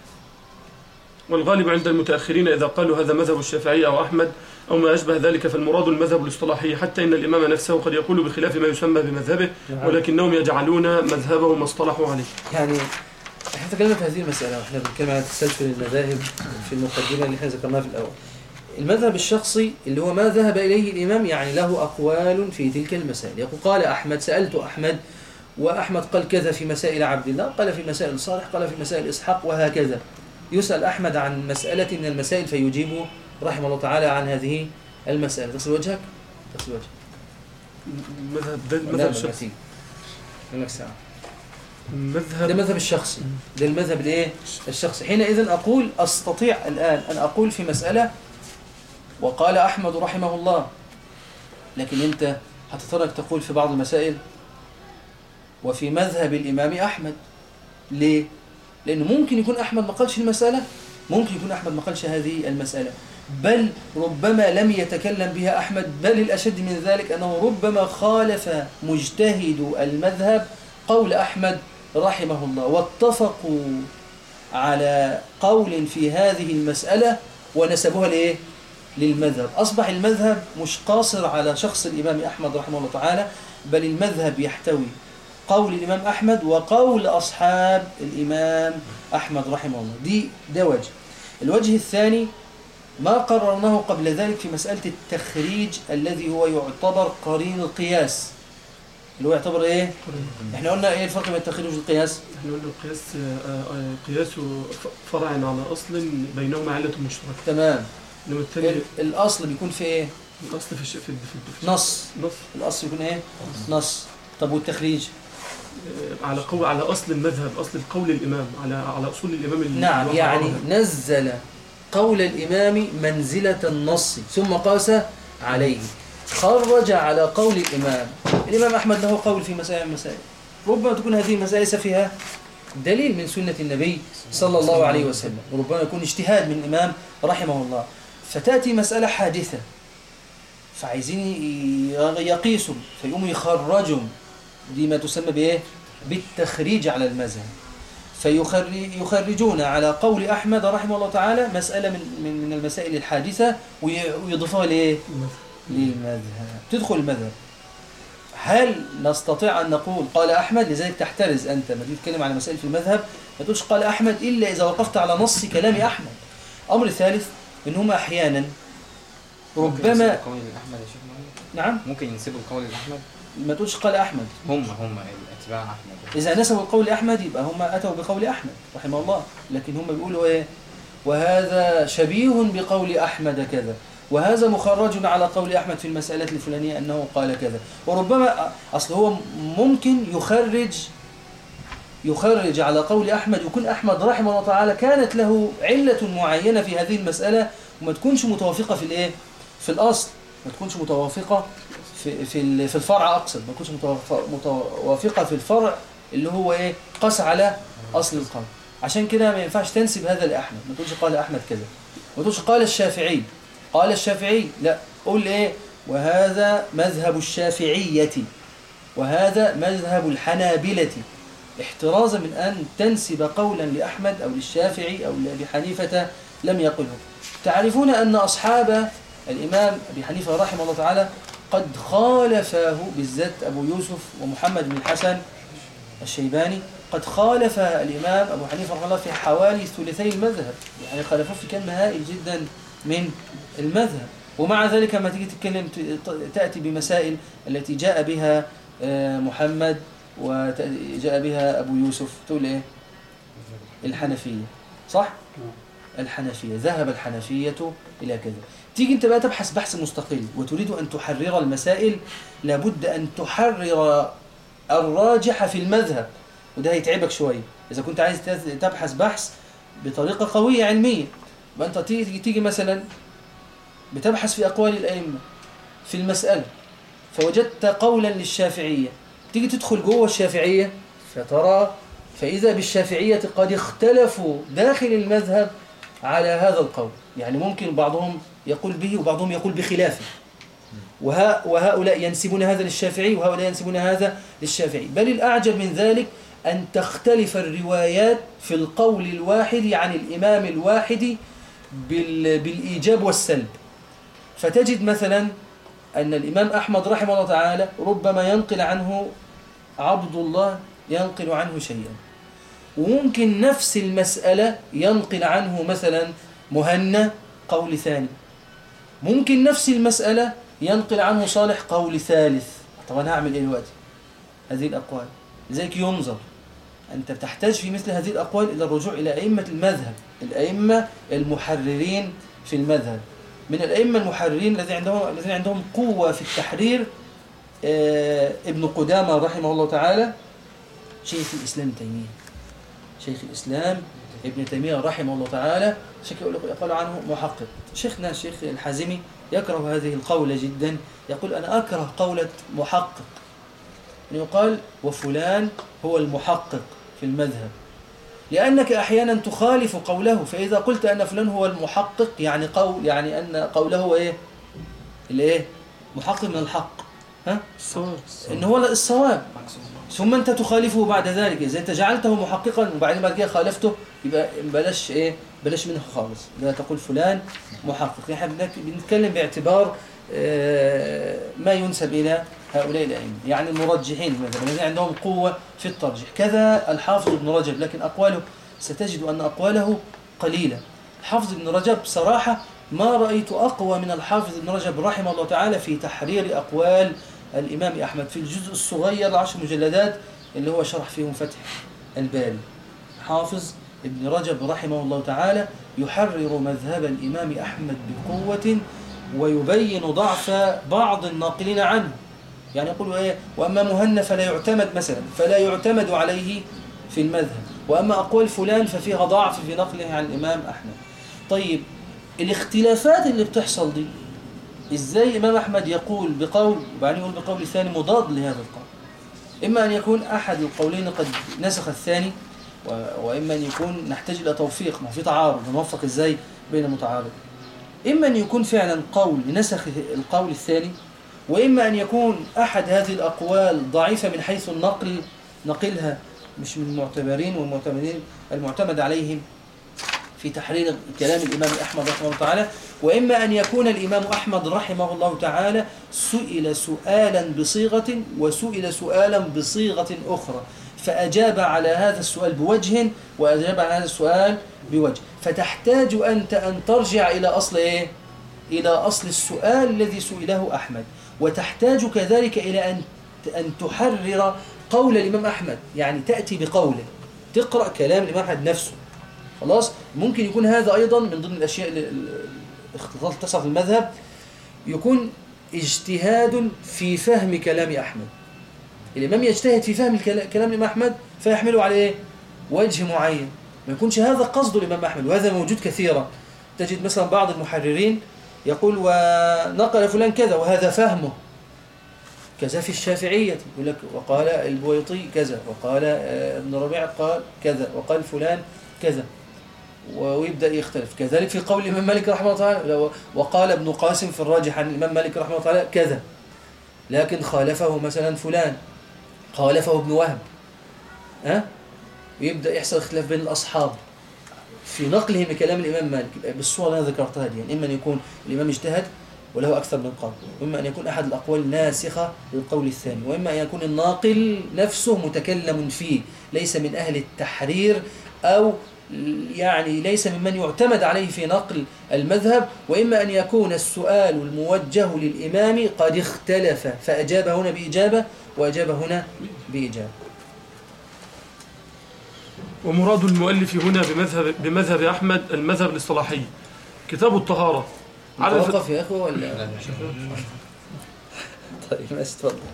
والغالب عند المتأخرين إذا قالوا هذا مذهب الشافعي أو أحمد أو ما أشبه ذلك فالمراد المذهب الاصطلاحي حتى إن الإمام نفسه قد يقول بخلاف ما يسمى بمذهبه ولكنهم يجعلون مذهبه ما اصطلحوا عليه. يعني إحنا تكلمنا في هذه المسألة وإحنا بنتكلم عن تسلسل المذاهب في المقدمة اللي إحنا ذكرناها في الأول. المذهب الشخصي اللي هو ما ذهب إليه الإمام يعني له أقوال في تلك المسائل. يقول قال أحمد سألت أحمد وأحمد قال كذا في مسائل عبد الله قال في مسائل صالح قال في مسائل إسحاق وهكذا. يسأل أحمد عن مسألة من المسائل فيجيب رحمه الله تعالى عن هذه المسألة. تصل وجهك؟ تصل وجهك. مذهب ده لا المذهب ما الشخصي تيجي لك ساعة المذهب. الشخصي. ده المذهب الايه؟ الشخصي. حينئذ أقول أستطيع الآن أن أقول في مسألة وقال أحمد رحمه الله. لكن أنت هتترك تقول في بعض المسائل وفي مذهب الإمام أحمد. ليه؟ لأنه ممكن يكون أحمد ما قالش المسألة ممكن يكون أحمد ما قالش هذه المسألة. بل ربما لم يتكلم بها أحمد بل الأشد من ذلك أنه ربما خالف مجتهد المذهب قول أحمد رحمه الله واتفقوا على قول في هذه المسألة ونسبوها لإيه؟ للمذهب. أصبح المذهب مش قاصر على شخص الإمام أحمد رحمه الله تعالى بل المذهب يحتوي قول الإمام أحمد وقول أصحاب الإمام أحمد رحمه الله. دي ده وجه. الوجه الثاني ما قررناه قبل ذلك في مسألة التخريج الذي هو يعتبر قرين القياس. اللي هو يعتبر إيه؟ إحنا قلنا إيه الفرق بين التخريج والقياس؟ إحنا قلنا القياس آه، قياس فرع على أصل بينهما علة مشتركة تمام إنما الثاني ال- الأصل بيكون في إيه؟ الأصل في الش- في في- نص نص الأصل يكون إيه؟ نص طب والتخريج؟ آه، على قول على أصل المذهب أصل القول الإمام على على أصول الإمام اللي نعم يعني وقعها. نزل قول الإمام منزلة النص ثم قاس عليه خرج على قول الإمام. الإمام أحمد له قول في مسائل المسائل ربما تكون هذه المسائل ليس فيها دليل من سنة النبي صلى الله عليه وسلم وربما يكون اجتهاد من الإمام رحمه الله. فتأتي مسألة حادثة. فعايزين يقيسوا. فيقوموا يخرجوا دي ما تسمى بإيه؟ بالتخريج على المذهب. فيخرجون على قول أحمد رحمه الله تعالى مسألة من, من, المسائل الحادثة وي- ويضيفوها لإيه؟ للمذهب. تدخل المذهب. هل نستطيع أن نقول قال أحمد؟ لذلك تحترز أنت. ما تيجي تتكلم على مسائل في المذهب ما تقولش قال أحمد إلا إذا وقفت على نص كلام أحمد. أمر ثالث إن هم أحيانا ربما القول لأحمد يا شيخ؟ نعم. ممكن ينسبوا القول لأحمد ما تقولش قال أحمد. هم هم اتباع أحمد. إذا نسبوا القول لأحمد يبقى هم أتوا بقول أحمد رحمه الله. لكن هم بيقولوا إيه؟ وهذا شبيه بقول أحمد كذا. وهذا مخرج على قول أحمد في المسألة الفلانية أنه قال كذا. وربما أصل هو ممكن يخرج يخرج على قول أحمد يكون أحمد رحمه الله تعالى كانت له علة معينة في هذه المسألة وما تكونش متوافقة في الإيه؟ في الأصل. ما تكونش متوافقة في في في الفرع أقصد. ما تكونش متوافقة في الفرع اللي هو إيه؟ قاس على أصل القول. عشان كده ما ينفعش تنسب هذا لأحمد. ما تقولش قال أحمد كذا. ما تقولش قال الشافعي. قال الشافعي لا قول إيه؟ وهذا مذهب الشافعية وهذا مذهب الحنابلة. احترازا من أن تنسب قولا لأحمد أو للشافعي أو لأبي حنيفة لم يقله. تعرفون أن أصحاب الإمام أبي حنيفة رحمه الله تعالى قد خالفاه بالذات أبو يوسف ومحمد بن الحسن الشيباني؟ قد خالف الإمام أبو حنيفة رحمه الله في حوالي ثلثي المذهب. يعني خالفوه في كم هائل جدا من المذهب. ومع ذلك لما تيجي تتكلم تأتي بمسائل التي جاء بها آه، محمد وجاء بها أبو يوسف. تقول إيه؟ الحنفية. صح؟ الحنفية. ذهب الحنفية إلى كذا. تيجي أنت بقى تبحث بحث مستقل وتريد أن تحرر المسائل. لابد أن تحرر الراجح في المذهب. وده هيتعبك شوية إذا كنت عايز تبحث بحث بطريقة قوية علمية. يبقى أنت تيجي مثلا بتبحث في أقوال الأئمة في المسألة فوجدت قولا للشافعية. تيجي تدخل جوه الشافعية فترى فإذا بالشافعية قد اختلفوا داخل المذهب على هذا القول. يعني ممكن بعضهم يقول به وبعضهم يقول بخلافه. وهؤلاء ينسبون هذا للشافعي وهؤلاء ينسبون هذا للشافعي. بل الأعجب من ذلك أن تختلف الروايات في القول الواحد عن الإمام الواحد بال- بالإيجاب والسلب. فتجد مثلا أن الإمام أحمد رحمه الله تعالى ربما ينقل عنه عبد الله ينقل عنه شيئا. وممكن نفس المسألة ينقل عنه مثلا مهنا قول ثاني. ممكن نفس المسألة ينقل عنه صالح قول ثالث. طب أنا هعمل إيه دلوقتي؟ هذه الأقوال. لذلك ينظر. أنت بتحتاج في مثل هذه الأقوال إلى الرجوع إلى أئمة المذهب الأئمة المحررين في المذهب. من الأئمة المحررين الذين عندهم الذين عندهم قوة في التحرير آه، ابن قدامة رحمه الله تعالى شيخ الإسلام تيمية. شيخ الإسلام ابن تيمية رحمه الله تعالى شيخ يقول عنه محقق. شيخنا الشيخ الحازمي يكره هذه القولة جدا يقول أنا أكره قولة محقق. أن يقال وفلان هو المحقق في المذهب. لأنك أحيانا تخالف قوله فإذا قلت أن فلان هو المحقق يعني قول يعني أن قوله إيه؟ الإيه محقق من الحق. ها؟ الصواب إن هو الصواب. ثم أنت تخالفه بعد ذلك. إذا أنت جعلته محققا وبعدين بعد كده خالفته يبقى بلاش إيه؟ بلاش منه خالص. لا تقول فلان محقق. نحن بنتكلم باعتبار آه، ما ينسب إلى هؤلاء الأئمة يعني المرجحين مثلا الذين عندهم قوة في الترجيح. كذا الحافظ ابن رجب لكن أقواله ستجد أن أقواله قليلة. الحافظ ابن رجب صراحة ما رأيت أقوى من الحافظ ابن رجب رحمه الله تعالى في تحرير أقوال الإمام أحمد في الجزء الصغير عشر مجلدات اللي هو شرح فيهم فتح الباري. حافظ ابن رجب رحمه الله تعالى يحرر مذهب الإمام أحمد بقوة ويبين ضعف بعض الناقلين عنه. يعني يقول إيه وأما مهنا فلا يعتمد مثلا فلا يعتمد عليه في المذهب. وأما أقوال فلان ففيها ضعف في نقله عن الإمام أحمد. طيب الاختلافات اللي بتحصل دي إزاي الامام أحمد يقول بقول وبعدين يقول بقول ثاني مضاد لهذا القول؟ إما أن يكون أحد القولين قد نسخ الثاني و- وإما أن يكون نحتاج إلى توفيق. ما في تعارض نوفق إزاي بين المتعارض إما أن يكون فعلا قول نسخ القول الثاني وإما أن يكون أحد هذه الأقوال ضعيفة من حيث النقل نقلها مش من المعتبرين والمعتمدين المعتمد عليهم في تحرير كلام الإمام أحمد رحمه الله تعالى. وإما أن يكون الإمام أحمد رحمه الله تعالى سئل سؤالا بصيغة وسئل سؤالا بصيغة أخرى فأجاب على هذا السؤال بوجه وأجاب على هذا السؤال بوجه. فتحتاج أنت أن ترجع إلى أصل إيه؟ إلى أصل السؤال الذي سئله أحمد. وتحتاج كذلك إلى أن أن تحرر قول الإمام أحمد. يعني تأتي بقوله. تقرأ كلام الإمام أحمد نفسه. خلاص؟ ممكن يكون هذا أيضا من ضمن الأشياء اللي- في المذهب. يكون اجتهاد في فهم كلام أحمد. الإمام يجتهد في فهم كلام الإمام أحمد فيحمله على إيه؟ وجه معين. ما يكونش هذا قصد الإمام أحمد وهذا موجود كثيرا. تجد مثلا بعض المحررين يقول ونقل فلان كذا وهذا فهمه. كذا في الشافعية. يقول لك وقال البويطي كذا وقال آه، ابن ربيع قال كذا وقال فلان كذا ويبدأ يختلف. كذلك في قول الإمام مالك رحمه الله تعالى وقال ابن قاسم في الراجح عن الإمام مالك رحمه الله تعالى كذا لكن خالفه مثلا فلان خالفه ابن وهب ها؟ ويبدأ يحصل اختلاف بين الأصحاب. في نقله من كلام الإمام مالك بالصورة اللي أنا ذكرتها دي يعني إما أن يكون الإمام اجتهد وله أكثر من قول وإما أن يكون أحد الأقوال ناسخة للقول الثاني وإما أن يكون الناقل نفسه متكلم فيه ليس من أهل التحرير أو يعني ليس ممن يعتمد عليه في نقل المذهب وإما أن يكون السؤال الموجه للإمام قد اختلف فأجاب هنا بإجابة وأجاب هنا بإجابة. ومراد المؤلف هنا بمذهب بمذهب أحمد المذهب الاصطلاحي. كتاب الطهارة. عرف يا أخو ولا؟ طيب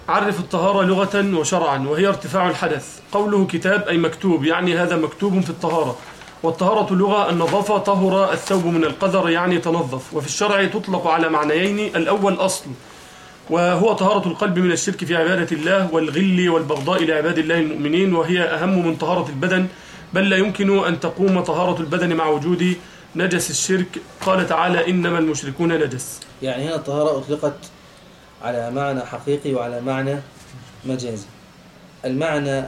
عرف الطهارة لغة وشرعا وهي ارتفاع الحدث. قوله كتاب أي مكتوب يعني هذا مكتوب في الطهارة. والطهارة لغة النظافة طهر الثوب من القذر يعني تنظف. وفي الشرع تطلق على معنيين الأول أصل. وهو طهارة القلب من الشرك في عبادة الله والغل والبغضاء لعباد الله المؤمنين وهي أهم من طهارة البدن. بل لا يمكن أن تقوم طهارة البدن مع وجود نجس الشرك. قال تعالى إنما المشركون نجس. يعني هنا الطهارة أطلقت على معنى حقيقي وعلى معنى مجازي. المعنى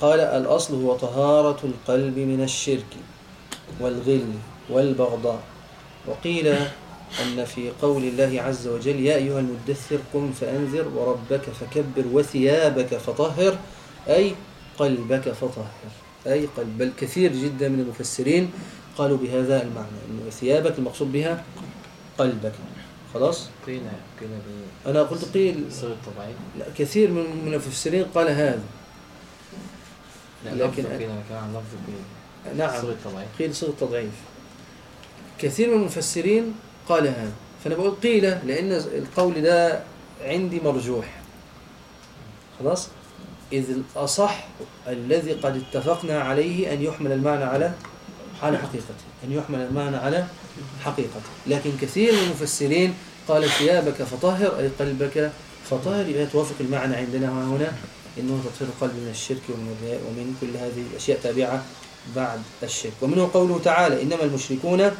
قال الأصل هو طهارة القلب من الشرك والغل والبغضاء. وقيل أن في قول الله عز وجل يا أيها المدثر قم فأنذر وربك فكبر وثيابك فطهر أي قلبك فطهر. أي قلب بل كثير جدا من المفسرين قالوا بهذا المعنى أن ثيابك المقصود بها قلبك. خلاص؟ قيل قيل أنا قلت قيل. طبيعية لا كثير من المفسرين قال هذا. لكن- قيل عن لفظ قيل. نعم. قيل صيغة تضعيف كثير من المفسرين قال هذا. فأنا بقول قيل لأن القول ده عندي مرجوح. خلاص؟ إذ الأصح الذي قد اتفقنا عليه أن يحمل المعنى على على حقيقته أن يحمل المعنى على حقيقته. لكن كثير من المفسرين قال ثيابك فطهر أي قلبك فطهر. يبقى توافق المعنى عندنا هنا إنه تطهير القلب من الشرك ومن الرياء ومن كل هذه الأشياء تابعة بعد الشرك. ومنه قوله تعالى إنما المشركون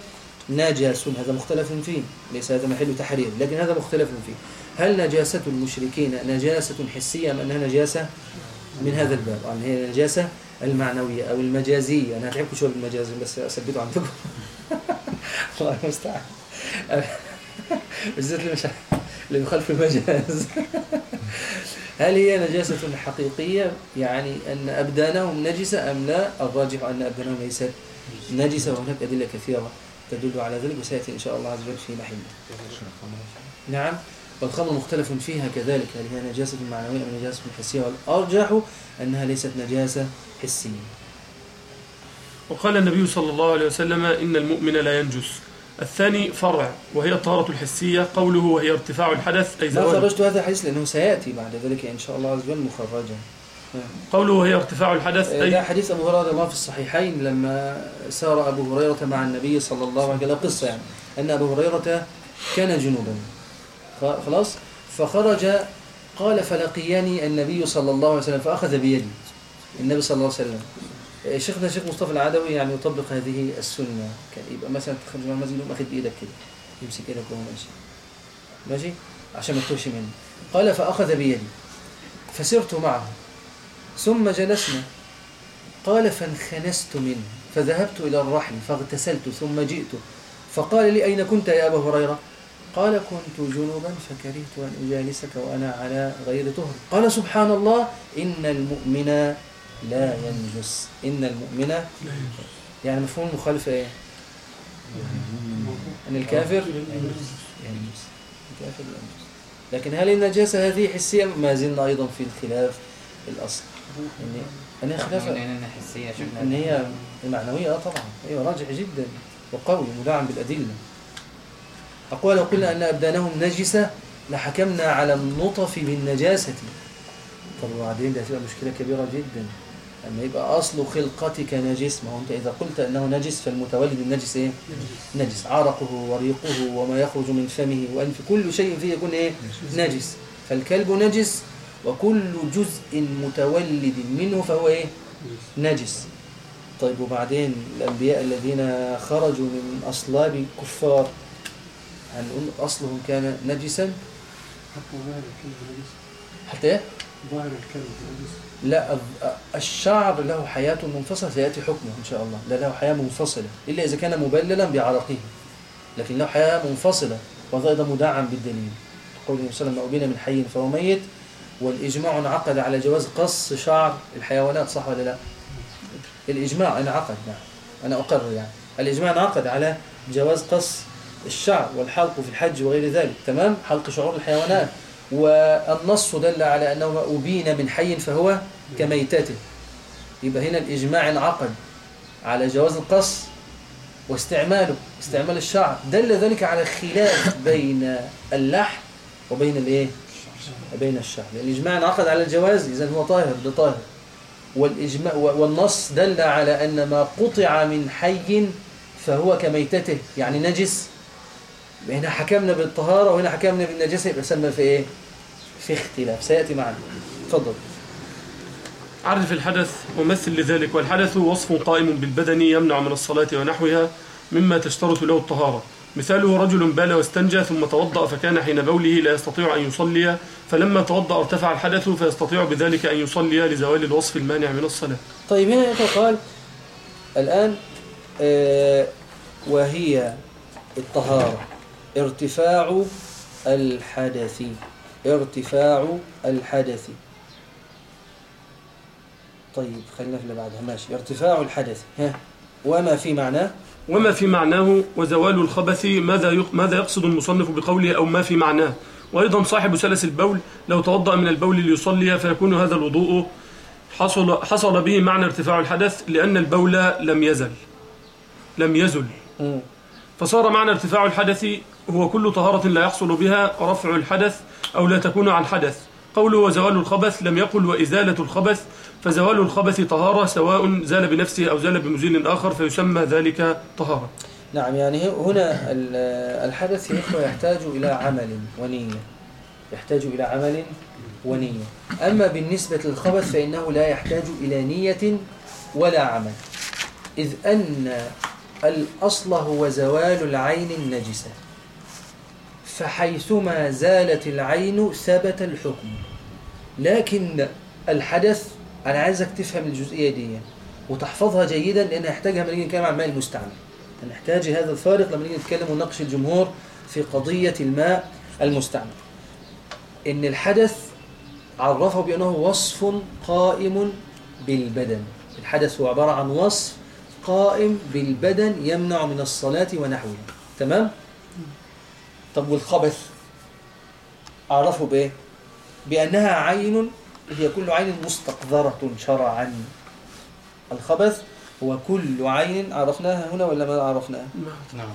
نجاس هذا مختلف فيه ليس هذا محل تحرير لكن هذا مختلف فيه. هل نجاسة المشركين نجاسة حسية أم أنها نجاسة من هذا الباب. أم هي النجاسة المعنوية أو المجازية. أنا هتعبكم شوية بالمجاز بس أثبته عندكم. الله المستعان. بالذات اللي اللي بيخالف المجاز. هل هي نجاسة حقيقية؟ يعني أن أبدانهم نجسة أم لا؟ الراجح أن أبدانهم ليست نجسة وهناك أدلة كثيرة تدل على ذلك وسيأتي إن شاء الله عز وجل في محله نعم. والخمر مختلف فيها كذلك. هل هي نجاسة معنوية أم نجاسة حسية؟ والأرجح أنها ليست نجاسة حسية. وقال النبي صلى الله عليه وسلم إن المؤمن لا ينجس. الثاني فرع وهي الطهارة الحسية قوله وهي ارتفاع الحدث أي ما زوال خرجت هذا الحديث لأنه سيأتي بعد ذلك إن شاء الله عز وجل مخرجا. قوله وهي ارتفاع الحدث ده أي حديث أبو هريرة الله في الصحيحين لما سار أبو هريرة مع النبي صلى الله عليه وسلم. قصة يعني أن أبو هريرة كان جنوبا. خلاص؟ فخرج قال فلقيني النبي صلى الله عليه وسلم فأخذ بيدي. النبي صلى الله عليه وسلم. شيخنا الشيخ مصطفى العدوي يعني يطبق هذه السنة. كان يبقى مثلا تخرج من المسجد يقوم أخذ بإيدك كده. يمسك إيدك وهو ماشي. ماشي؟ عشان ما تتوهش منه. قال فأخذ بيدي. فسرت معه. ثم جلسنا. قال فانخنست منه. فذهبت إلى الرحل فاغتسلت ثم جئت. فقال لي أين كنت يا أبا هريرة؟ قال كنت جنوبا فكرهت أن أجالسك وأنا على غير طهر. قال سبحان الله إن المؤمن لا ينجس. إن المؤمن يعني مفهوم المخالفة إيه؟ أن الكافر ينجس. الكافر ينجس. لكن هل النجاسة هذه حسية؟ ما زلنا أيضا في الخلاف الأصل. إن أن هي خلاف لأن حسية شفنا. إن هي المعنوية آه طبعا. أيوه راجع جدا وقوي مدعم بالأدلة. أقول لو قلنا أن أبدانهم نجسة لحكمنا على النطف بالنجاسة. طب وبعدين ده هتبقى مشكلة كبيرة جدا. أما يبقى أصل خلقتك نجس. ما هو أنت إذا قلت أنه نجس فالمتولد النجس إيه؟ نجس. عرقه وريقه وما يخرج من فمه وأنف. كل شيء فيه يكون إيه؟ نجس. فالكلب نجس وكل جزء متولد منه فهو إيه؟ نجس. طيب وبعدين الأنبياء الذين خرجوا من أصلاب كفار هنقول أصلهم كان نجسا؟ حتى ظاهر الكلب نجس حتى إيه؟ ظاهر الكلب نجس لا الشعر له حياة منفصلة سيأتي حكمه إن شاء الله. لا له حياة منفصلة إلا إذا كان مبللا بعرقه لكن له حياة منفصلة وهذا أيضا مدعم بالدليل. قول النبي صلى الله عليه وسلم ما من حي فهو ميت. والإجماع انعقد على جواز قص شعر الحيوانات صح ولا لا؟ الإجماع انعقد نعم. أنا أقرر يعني. الإجماع انعقد على جواز قص الشعر والحلق في الحج وغير ذلك تمام؟ حلق شعور الحيوانات. والنص دل على أنه أبين من حي فهو كميتته يبقى هنا الإجماع انعقد على جواز القص واستعماله استعمال الشعر. دل ذلك على خلاف بين اللحم وبين الإيه؟ بين الشعر. الإجماع انعقد على الجواز إذا هو طاهر ده طاهر. والإجماع والنص دل على أن ما قطع من حي فهو كميتته يعني نجس هنا حكمنا بالطهارة وهنا حكمنا بالنجاسة يبقى سمى في إيه؟ في اختلاف. سيأتي معنا. تفضل. عرف الحدث ومثل لذلك والحدث وصف قائم بالبدن يمنع من الصلاة ونحوها مما تشترط له الطهارة. مثاله رجل بال واستنجى ثم توضأ فكان حين بوله لا يستطيع أن يصلي فلما توضأ ارتفع الحدث فيستطيع بذلك أن يصلي لزوال الوصف المانع من الصلاة. طيب هنا يا أخي قال الآن آه وهي الطهارة. ارتفاع الحدث. ارتفاع الحدث. طيب خلينا في اللي بعدها. ماشي. ارتفاع الحدث. ها. وما في معناه؟ وما في معناه وزوال الخبث ماذا ماذا يقصد المصنف بقوله أو ما في معناه؟ وأيضا صاحب سلس البول لو توضأ من البول ليصلي فيكون هذا الوضوء حصل حصل به معنى ارتفاع الحدث لأن البول لم يزل. لم يزل. فصار معنى ارتفاع الحدث هو كل طهارة لا يحصل بها رفع الحدث أو لا تكون عن حدث. قوله وزوال الخبث لم يقل وإزالة الخبث فزوال الخبث طهارة سواء زال بنفسه أو زال بمزيل آخر فيسمى ذلك طهارة. نعم يعني هنا ال- الحدث يا يحتاج إلى عمل ونية. يحتاج إلى عمل ونية. أما بالنسبة للخبث فإنه لا يحتاج إلى نية ولا عمل. إذ أن الأصل هو زوال العين النجسة. فحيثما زالت العين ثبت الحكم. لكن الحدث أنا عايزك تفهم الجزئية دي وتحفظها جيدا لأنها يحتاجها لما نيجي نتكلم عن الماء المستعمل. هنحتاج هذا الفارق لما نيجي نتكلم ونناقش الجمهور في قضية الماء المستعمل. إن الحدث عرفه بأنه وصف قائم بالبدن. الحدث هو عبارة عن وصف قائم بالبدن يمنع من الصلاة ونحوها تمام؟ طب والخبث؟ عرفه بإيه؟ بأنها عين هي كل عين مستقذرة شرعا. الخبث هو كل عين عرفناها هنا ولا ما عرفناها؟ نعم.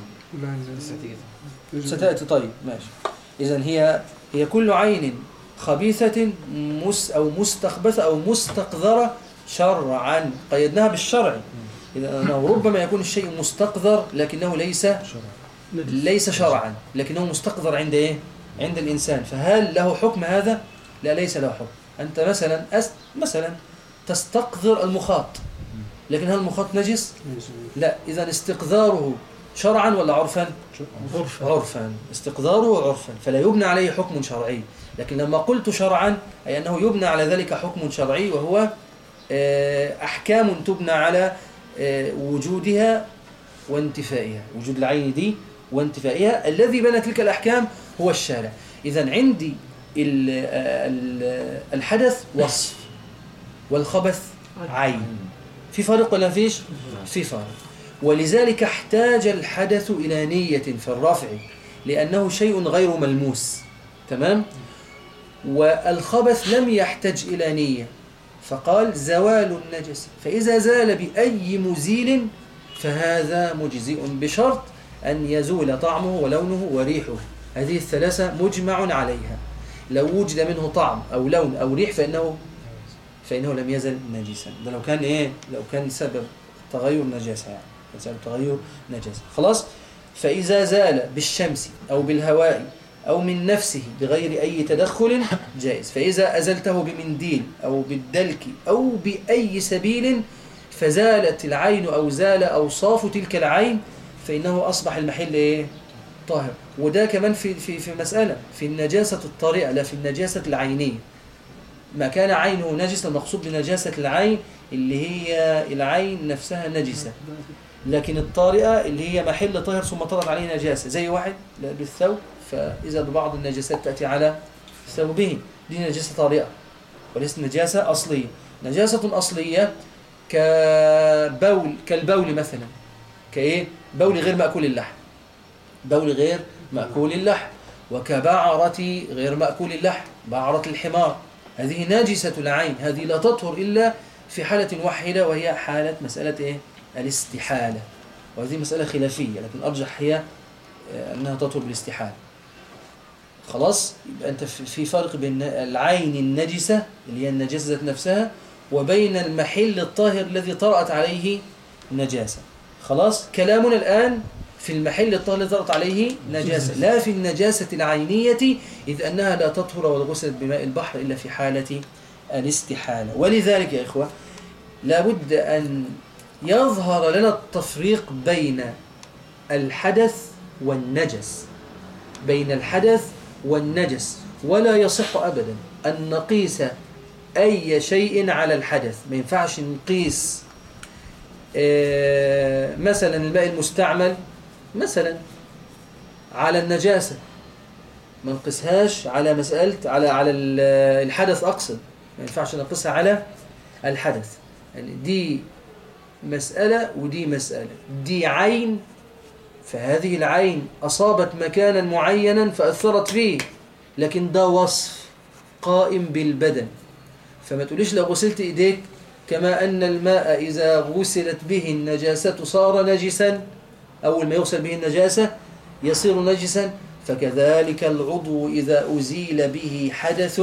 تيجي ستأتي طيب ماشي. إذا هي هي كل عين خبيثة مس أو مستخبثة أو مستقذرة شرعا. قيدناها بالشرع. إذا ربما يكون الشيء مستقذر لكنه ليس ليس شرعا لكنه مستقذر عند إيه؟ عند الإنسان. فهل له حكم هذا؟ لا ليس له حكم. أنت مثلا أس مثلا تستقذر المخاط. لكن هل المخاط نجس؟ لا. إذا استقذاره شرعا ولا عرفا؟ عرف عرفا. استقداره عرفا. فلا يبنى عليه حكم شرعي. لكن لما قلت شرعا أي أنه يبنى على ذلك حكم شرعي وهو آه، أحكام تبنى على آه، وجودها وانتفائها. وجود العين دي وانتفائها الذي بنى تلك الأحكام هو الشارع. إذا عندي ال- ال- الحدث وصف والخبث عين. في فرق ولا فيش؟ في فرق ولذلك احتاج الحدث إلى نية في الرفع لأنه شيء غير ملموس. تمام؟ والخبث لم يحتج إلى نية. فقال زوال النجس. فإذا زال بأي مزيل فهذا مجزئ بشرط أن يزول طعمه ولونه وريحه. هذه الثلاثة مجمع عليها. لو وجد منه طعم أو لون أو ريح فإنه فإنه لم يزل نجسا. ده لو كان إيه؟ لو كان سبب تغير نجاسة يعني. سبب تغير نجاسة. خلاص؟ فإذا زال بالشمس أو بالهواء أو من نفسه بغير أي تدخل جائز. فإذا أزلته بمنديل أو بالدلك أو بأي سبيل فزالت العين أو زال أوصاف تلك العين فإنه أصبح المحل إيه؟ طاهر. وده كمان في في في مسألة في النجاسة الطارئة لا في النجاسة العينية. ما كان عينه نجس المقصود بنجاسة العين اللي هي العين نفسها نجسة. لكن الطارئة اللي هي محل طاهر ثم طرأت عليه نجاسة. زي واحد بالثوب فإذا ببعض النجاسات تأتي على ثوبه. دي نجاسة طارئة. وليست نجاسة أصلية. نجاسة أصلية كبول كالبول مثلا. كإيه؟ بول غير مأكول اللحم. بول غير مأكول اللحم. وكبعرة غير مأكول اللحم. بعرة الحمار. هذه ناجسة العين. هذه لا تطهر إلا في حالة واحدة وهي حالة مسألة إيه؟ الاستحالة. وهذه مسألة خلافية لكن أرجح هي آه، أنها تطهر بالاستحالة. خلاص؟ يبقى أنت في فرق بين العين النجسة اللي هي النجاسة ذات نفسها وبين المحل الطاهر الذي طرأت عليه نجاسة. خلاص؟ كلامنا الآن في المحل الطاهر الذي طرأت عليه نجاسة لا في النجاسة العينية إذ أنها لا تطهر ولا غسلت بماء البحر إلا في حالة الاستحالة. ولذلك يا إخوة لابد أن يظهر لنا التفريق بين الحدث والنجس. بين الحدث والنجس. ولا يصح أبدا أن نقيس أي شيء على الحدث. ما ينفعش نقيس مثلا الماء المستعمل مثلا على النجاسة. ما نقيسهاش على مسألة على على ال- الحدث أقصد. ما ينفعش نقيسها على الحدث. يعني دي مسألة ودي مسألة. دي عين فهذه العين أصابت مكانا معينا فأثرت فيه لكن ده وصف قائم بالبدن. فما تقوليش لو غسلت إيديك كما أن الماء إذا غسلت به النجاسة صار نجسا. أول ما يغسل به النجاسة يصير نجسا. فكذلك العضو إذا أزيل به حدث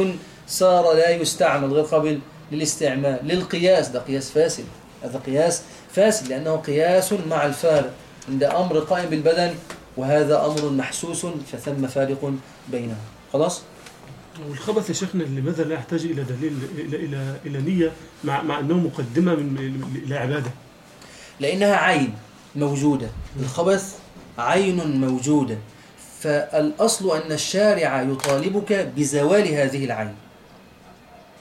صار لا يستعمل غير قابل للاستعمال للقياس. ده قياس فاسد. هذا قياس فاسد لأنه قياس مع الفارق. عند أمر قائم بالبدن وهذا أمر محسوس فثم فارق بينهم. خلاص؟ والخبث يا شيخنا لماذا لا يحتاج إلى دليل إلى إلى إلى نية مع مع أنه مقدمة من إلى عباده لأنها عين موجودة. الخبث عين موجودة. فالأصل أن الشارع يطالبك بزوال هذه العين.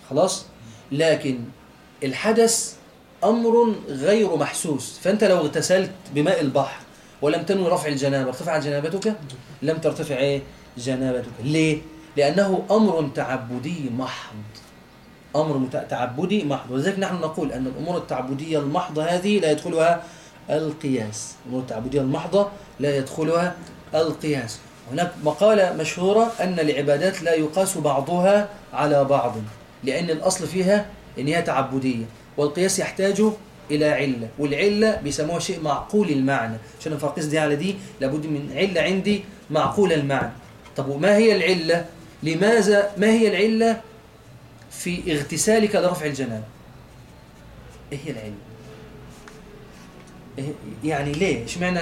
خلاص؟ لكن الحدث أمر غير محسوس. فأنت لو اغتسلت بماء البحر ولم تنوي رفع الجنابة ارتفع جنابتك؟ لم ترتفع إيه؟ جنابتك. ليه؟ لأنه أمر تعبدي محض. أمر تعبدي محض. ولذلك نحن نقول أن الأمور التعبدية المحضة هذه لا يدخلها القياس. الأمور التعبدية المحضة لا يدخلها القياس. هناك مقالة مشهورة أن العبادات لا يقاس بعضها على بعض لأن الأصل فيها أن هي تعبدية والقياس يحتاج إلى علة والعلة بيسموها شيء معقول المعنى. عشان أفقس دي على دي لابد من علة عندي معقول المعنى. طب وما هي العلة؟ لماذا؟ ما هي العلة في اغتسالك لرفع الجنابة إيه هي العلة؟ إيه يعني ليه؟ إشمعنى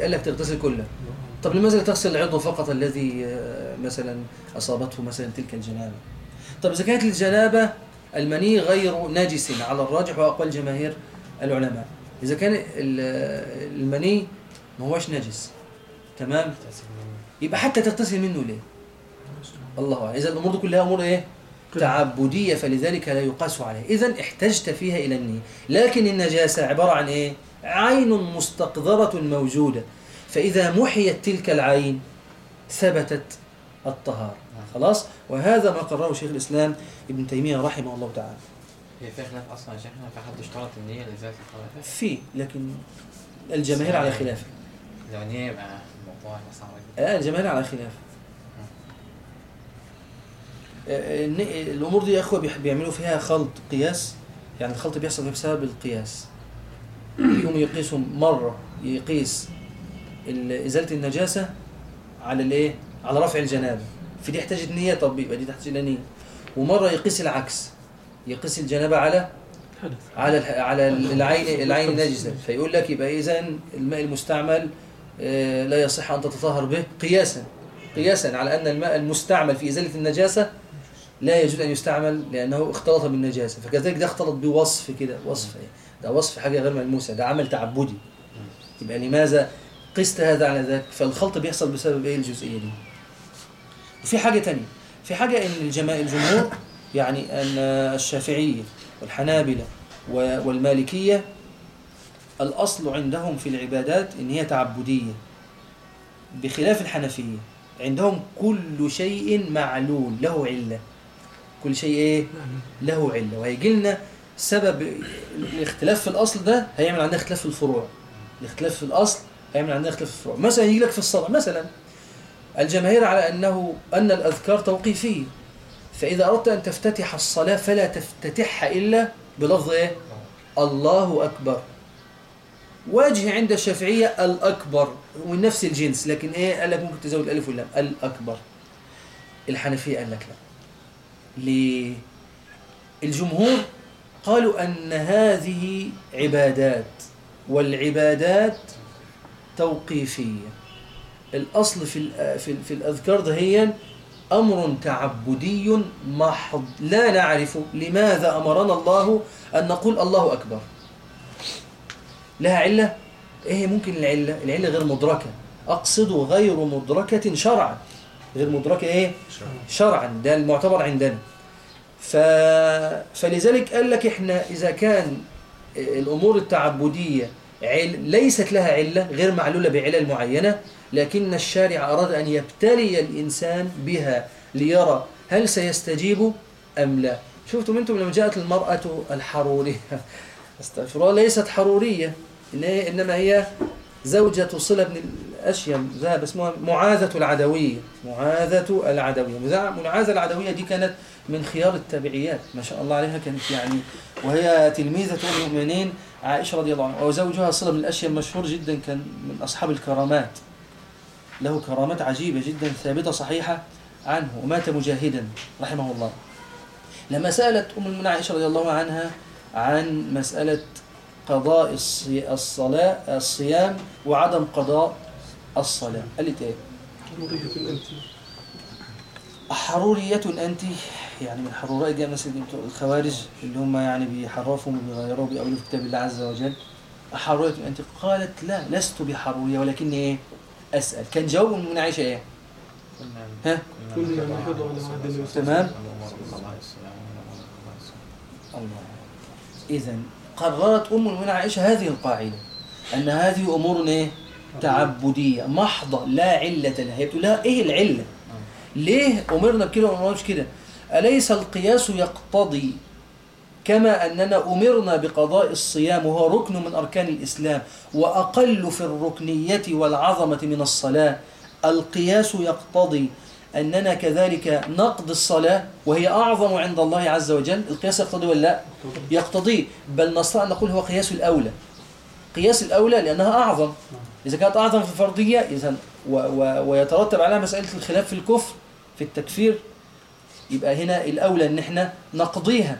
قال لك تغتسل كله؟ طب لماذا لا تغسل العضو فقط الذي آه، مثلا أصابته مثلا تلك الجنابة؟ طب إذا كانت الجنابة المني غير نجس على الراجح واقوال جماهير العلماء إذا كان ال- المني ما هوش نجس تمام؟ يبقى حتى تغتسل منه ليه؟ الله أعلم. اذا الأمور دي كلها أمور إيه؟ تعبدية فلذلك لا يقاس عليه اذا احتجت فيها إلى النية. لكن النجاسة عبارة عن إيه؟ عين مستقذرة موجودة. فإذا محيت تلك العين ثبتت الطهارة. خلاص؟ وهذا ما قرره شيخ الإسلام ابن تيمية رحمه الله تعالى. هي في خلاف أصلا يا شيخنا في حد اشترط النية لذات الخلافة في لكن الجماهير على خلافه لو النية يبقى الموضوع صعب جدا. آه الجماهير على خلاف. الن- الأمور دي يا إخوة بيعملوا فيها خلط قياس. يعني الخلط بيحصل بسبب القياس. يقوم يقيسوا مرة يقيس ال- إزالة النجاسة على الإيه؟ على رفع الجنابه في دي احتاجت نية طب يبقى دي تحتاج إلى نية. ومرة يقيس العكس. يقيس الجنابه على على على العين العين النجسه فيقول لك يبقى إذا الماء المستعمل آه، لا يصح أن تتطهر به قياسا. قياسا على أن الماء المستعمل في إزالة النجاسة لا يجوز أن يستعمل لأنه اختلط بالنجاسة. فكذلك ده اختلط بوصف كده وصف إيه؟ ده وصف حاجة غير ملموسة ده عمل تعبدي. يبقى لماذا قست هذا على ذاك فالخلط بيحصل بسبب إيه الجزئية دي؟ وفي حاجة تانية في إن الجماعة الجمهور يعني أن الشافعية والحنابلة والمالكية الأصل عندهم في العبادات إن هي تعبدية بخلاف الحنفية. عندهم كل شيء معلول له علة. كل شيء إيه؟ له علة. وهيجي لنا سبب الاختلاف في الأصل ده هيعمل عندنا اختلاف في الفروع. الاختلاف في الأصل هيعمل عندنا اختلاف في الفروع. مثلا يجي لك في الصلاة مثلا الجماهير على أنه أن الأذكار توقيفية فإذا أردت أن تفتتح الصلاة فلا تفتتحها إلا بلفظ إيه؟ الله أكبر. وجه عند الشافعية الأكبر من نفس الجنس لكن إيه؟ قال لك ممكن تزود الألف واللام. الأكبر. الحنفية قال لك لا. ليه؟ الجمهور قالوا أن هذه عبادات والعبادات توقيفية الأصل في في ال- في الأذكار دهيا أمر تعبدي محض لا نعرف لماذا أمرنا الله أن نقول الله أكبر لها علة؟ إيه ممكن العلة؟ العلة غير مدركة أقصد غير مدركة شرعا غير مدركة إيه؟ شرعا ده المعتبر عندنا. ف... فلذلك قال لك إحنا إذا كان الأمور التعبدية عل... ليست لها علة غير معلولة بعلل معينة لكن الشارع أراد أن يبتلي الإنسان بها ليرى هل سيستجيب أم لا. شفتم أنتم لما جاءت المرأة الحرورية؟ أستغفر الله ليست حرورية إنما هي زوجة صلة بن الأشيم ذهب اسمها معاذة العدوية. معاذة العدوية. معاذة العدوية دي كانت من خيار التابعيات. ما شاء الله عليها كانت يعني وهي تلميذة المؤمنين عائشة رضي الله عنها. وزوجها صلة بن الأشيم مشهور جدا كان من أصحاب الكرامات. له كرامات عجيبة جدا ثابتة صحيحة عنه. ومات مجاهدا رحمه الله. لما سألت أم المؤمنين عائشة رضي الله عنها عن مسألة قضاء الصلاة الصيام وعدم قضاء الصلاة. قالت إيه؟ حرورية أنت حرورية أنت يعني من حرورية دي مثلا الخوارج اللي هم يعني بيحرفوا وبيغيروا وبيقولوا في كتاب الله عز وجل. حرورية أنت قالت لا لست بحرورية ولكني إيه؟ أسأل. كان جواب من عائشة إيه؟ ها؟ تمام. الله إذا قررت أم المؤمنين عائشة هذه القاعدة أن هذه أمور إيه؟ تعبدية محضة لا علة لها. هي بتقول لها إيه العلة؟ ليه أمرنا بكده وما أمرناش كده أليس القياس يقتضي كما أننا أمرنا بقضاء الصيام وهو ركن من أركان الإسلام وأقل في الركنية والعظمة من الصلاة؟ القياس يقتضي أننا كذلك نقضي الصلاة وهي أعظم عند الله عز وجل. القياس يقتضي ولا لا؟ يقتضي. بل نستطيع أن نقول هو قياس الأولى. قياس الأولى لأنها أعظم. إذا كانت أعظم في الفرضية إذا ويترتب عليها مسألة الخلاف في الكفر في التكفير يبقى هنا الأولى أن إحنا نقضيها.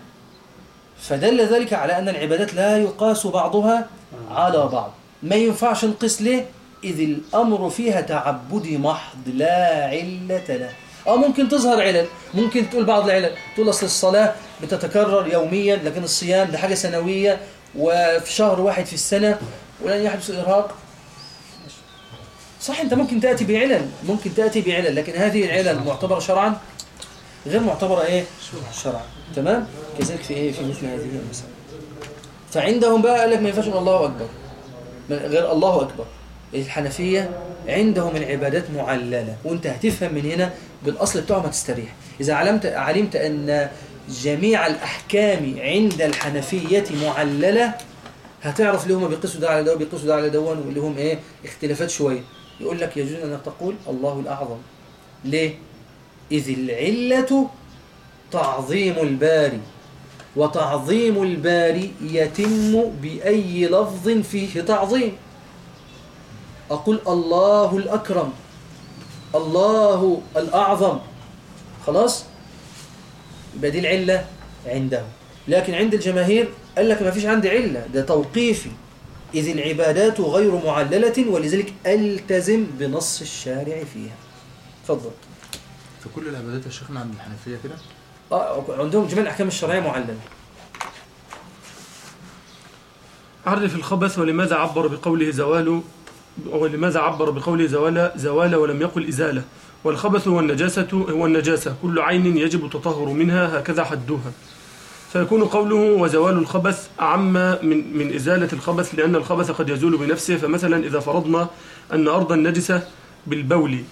فدل ذلك على أن العبادات لا يقاس بعضها على بعض. ما ينفعش نقيس ليه؟ إذ الأمر فيها تعبدي محض لا علة له. أو ممكن تظهر علل ممكن تقول بعض العلل. تقول أصل الصلاة بتتكرر يوميا لكن الصيام ده حاجة سنوية وفي شهر واحد في السنة ولن يحدث إرهاق. صح أنت ممكن تأتي بعلل ممكن تأتي بعلل لكن هذه العلل معتبرة شرعا؟ غير معتبرة إيه؟ شرعا. تمام؟ كذلك في إيه؟ في مثل هذه المسألة. فعندهم بقى قال لك ما ينفعش الله أكبر. غير الله أكبر. الحنفية عندهم العبادات معللة وأنت هتفهم من هنا بالأصل بتاعهم هتستريح إذا علمت علمت أن جميع الأحكام عند الحنفية معللة هتعرف ليه هم بيقيسوا ده على ده وبيقيسوا ده على دون واللي هم إيه؟ اختلافات شوية. يقول لك يجوز أن تقول الله الأعظم. ليه؟ إذ العلة تعظيم الباري وتعظيم الباري يتم بأي لفظ فيه تعظيم. أقول الله الأكرم الله الأعظم. خلاص؟ يبقى دي العلة عنده لكن عند الجماهير قال لك ما فيش عندي علة ده توقيفي. إذ العبادات غير معللة ولذلك ألتزم بنص الشارع فيها. تفضل. في كل العبادات يا شيخنا عند الحنفية كده؟ آه عندهم جميع الأحكام الشرعية معللة. عرف الخبث ولماذا عبر بقوله زوال ولماذا عبر بقوله زوال زوال ولم يقل إزالة. والخبث والنجاسة هو النجاسة كل عين يجب التطهر منها هكذا حدها فيكون قوله وزوال الخبث أعم من من إزالة الخبث لأن الخبث قد يزول بنفسه. فمثلا إذا فرضنا أن أرضا نجسة بالبول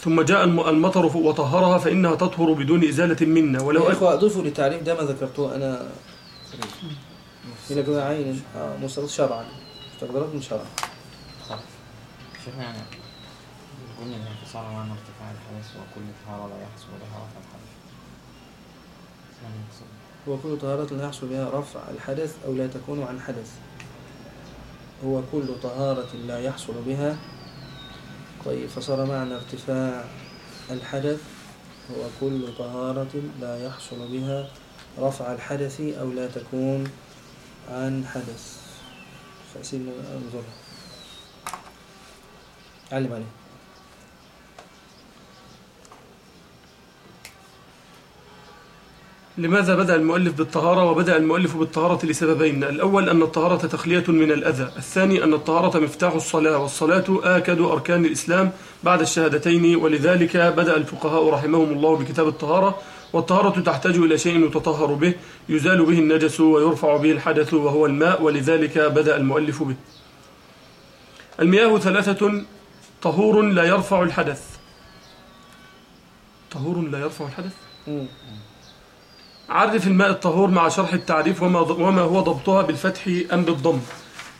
ثم جاء الم- المطر وطهرها فإنها تطهر بدون إزالة منا. ولو يا إخوة أضيفوا للتعريف ده ما ذكرته أنا. هنا كده عين آه مستقبل شرعا. مستقبلات من شرع شيخنا يعني قلنا إن انفصال معنى ارتفاع الحدث وكل طهارة لا يحصل بها رفع الحدث يعني يقصد هو كل طهارة لا يحصل بها رفع الحدث أو لا تكون عن حدث. هو كل طهارة لا يحصل بها. طيب فصار معنى ارتفاع الحدث. هو كل طهارة لا يحصل بها رفع الحدث أو لا تكون عن حدث. فأسيبنا أنظر علم عليه لماذا بدأ المؤلف بالطهارة وبدأ المؤلف بالطهارة لسببين؟ الأول أن الطهارة تخلية من الأذى الثاني أن الطهارة مفتاح الصلاة والصلاة آكد أركان الإسلام بعد الشهادتين ولذلك بدأ الفقهاء رحمهم الله بكتاب الطهارة والطهارة تحتاج إلى شيء يتطهر به يزال به النجس ويرفع به الحدث وهو الماء ولذلك بدأ المؤلف به. المياه ثلاثة طهور لا يرفع الحدث. طهور لا يرفع الحدث. عرف الماء الطهور مع شرح التعريف وما, وما هو ضبطها بالفتح أم بالضم.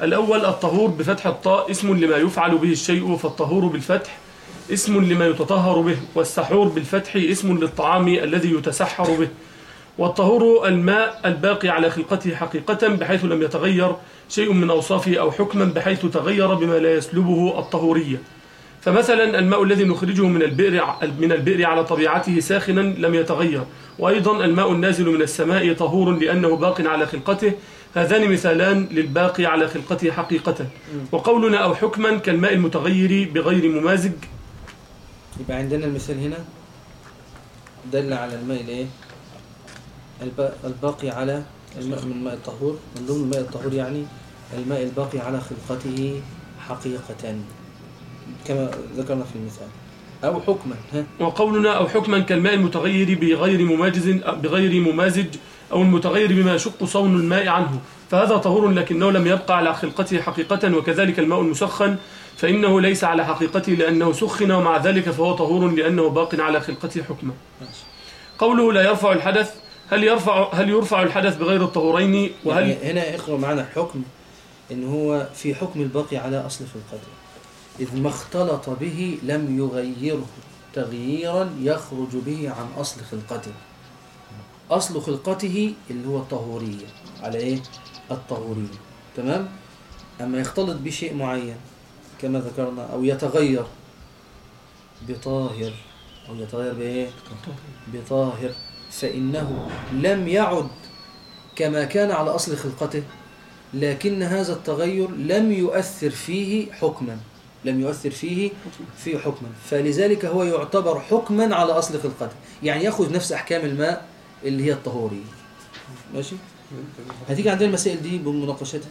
الأول الطهور بفتح الطاء اسم لما يفعل به الشيء فالطهور بالفتح اسم لما يتطهر به والسحور بالفتح اسم للطعام الذي يتسحر به. والطهور الماء الباقي على خلقته حقيقة بحيث لم يتغير شيء من أوصافه أو حكما بحيث تغير بما لا يسلبه الطهورية فمثلا الماء الذي نخرجه من البئر من البئر على طبيعته ساخنا لم يتغير. وأيضا الماء النازل من السماء طهور لأنه باق على خلقته. هذان مثالان للباقي على خلقته حقيقة وقولنا أو حكما كالماء المتغير بغير ممازج. يبقى عندنا المثال هنا. دل على الماء الإيه؟ الب- الباقي على الماء من الماء الطهور. من ضمن الماء الطهور يعني الماء الباقي على خلقته حقيقة كما ذكرنا في المثال. أو حكما وقولنا أو حكما كالماء المتغير بغير مماجز بغير ممازج أو المتغير بما يشق صون الماء عنه. فهذا طهور لكنه لم يبقى على خلقته حقيقة وكذلك الماء المسخن فإنه ليس على حقيقته لأنه سخن ومع ذلك فهو طهور لأنه باق على خلقته حكما. قوله لا يرفع الحدث هل يرفع هل يرفع الحدث بغير الطهورين؟ وهل يعني هنا اقرأ معنا الحكم إن هو في حكم الباقي على أصل خلقته إذ ما اختلط به لم يغيره تغييرا يخرج به عن أصل خلقته. أصل خلقته اللي هو الطهورية. على إيه؟ الطهورية. تمام؟ أما يختلط بشيء معين كما ذكرنا أو يتغير. بطاهر. أو يتغير بإيه؟ بطاهر. فإنه لم يعد كما كان على أصل خلقته لكن هذا التغير لم يؤثر فيه حكما. لم يؤثر فيه فيه حكما. فلذلك هو يعتبر حكما على أصل خلقته يعني يأخذ نفس أحكام الماء اللي هي الطهورية ماشي؟ هتيجي عندنا المسائل دي بمناقشتها.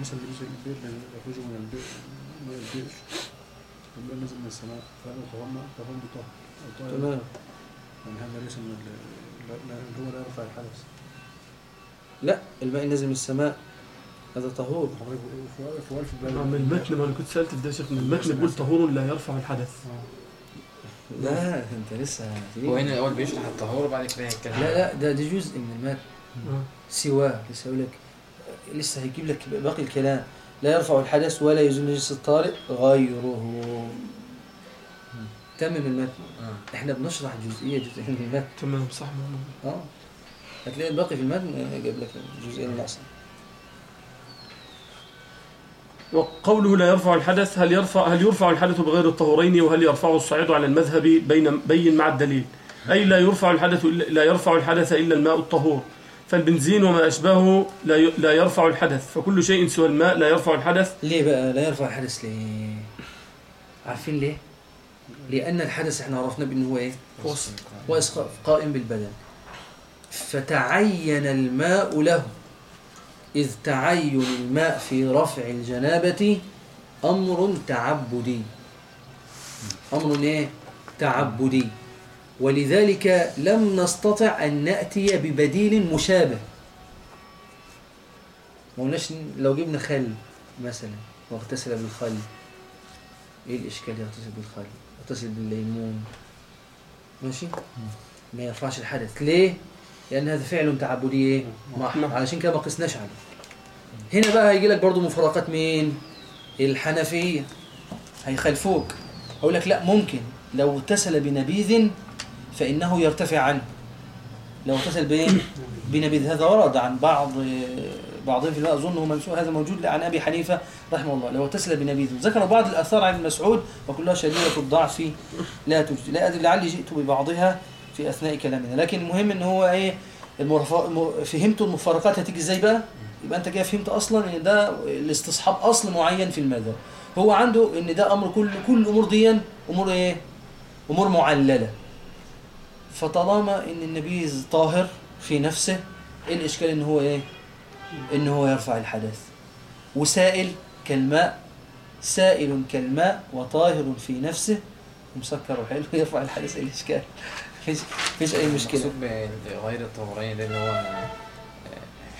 مثلا يخرجوا من البير الماء نزل من السماء فهذا طهرنا طهرنا بطهر. تمام. يعني هذا ليس من هو لا يرفع الحدث لا الماء نازل من السماء هذا طهور حضرتك في- في ألف بلد من المتن ما أنا كنت سألت في ده يا شيخ من المتن بيقول طهور لا يرفع الحدث. لا أنت لسه. هو هنا الأول بيشرح الطهور وبعد كده هيتكلم لا لا ده دي جزء من الماء آه. سواه لسه يقول لك. لسه هيجيب لك باقي الكلام. لا يرفع الحدث ولا يزول نجس الطارئ غيره. تمم المتن. آه. إحنا بنشرح جزئية جزئيه من المتن. تمام صح. آه. هتلاقي الباقي في المتن جاب لك الجزئيه الناقصه وقوله لا يرفع الحدث هل يرفع هل يرفع الحدث بغير الطهورين وهل يرفعه الصعيد على المذهب بين بين مع الدليل؟ أي لا يرفع الحدث لا يرفع الحدث إلا الماء الطهور. فالبنزين وما أشباهه لا لا يرفع الحدث. فكل شيء سوى الماء لا يرفع الحدث. ليه بقى لا يرفع الحدث ليه؟ عارفين ليه؟ لأن الحدث إحنا عرفنا بأنه هو إيه. هو قائم بالبدن. فتعين الماء له. إذ تعين الماء في رفع الجنابة أمر تعبدي. أمر إيه؟ تعبدي. ولذلك لم نستطع أن نأتي ببديل مشابه. ما قلناش لو جبنا خل مثلا واغتسل بالخل إيه الإشكال يغتسل بالخل يغتسل بالليمون. ماشي؟ ما يرفعش الحدث. ليه؟ لأن هذا فعل تعبدي. إيه محض نعم. علشان كده ما قسناش عليه هنا بقى هيجي لك برضه مفارقات مين؟ الحنفيه هيخالفوك. أقول لك لا ممكن. لو اغتسل بنبيذ فإنه يرتفع عنه. لو اغتسل بايه بنبيذ. هذا ورد عن بعض بعضهم في الماء اظنه منسوخ. هذا موجود عن أبي حنيفة رحمه الله. لو اغتسل بنبيذ. ذكر بعض الآثار عن ابن مسعود وكلها شديدة الضعف لا توجد لا أدري لعلي جئت ببعضها. في أثناء كلامنا. لكن المهم إن هو إيه المرف- الم- فهمتوا المفارقات هتيجي إزاي بقى؟ يبقى أنت كده فهمت أصلا إن ده الاستصحاب أصل معين في المذهب. هو عنده إن ده أمر كل كل الأمور دي أمور إيه؟ أمور معللة. فطالما إن النبيذ طاهر في نفسه إيه الإشكال إن هو إيه؟ إن هو يرفع الحدث. وسائل كالماء سائل كالماء وطاهر في نفسه. ومسكر وحلو يرفع الحدث إيه الإشكال؟ فيش فيش أي مشكلة. المقصود بغير الطهورين ده اللي هو آه،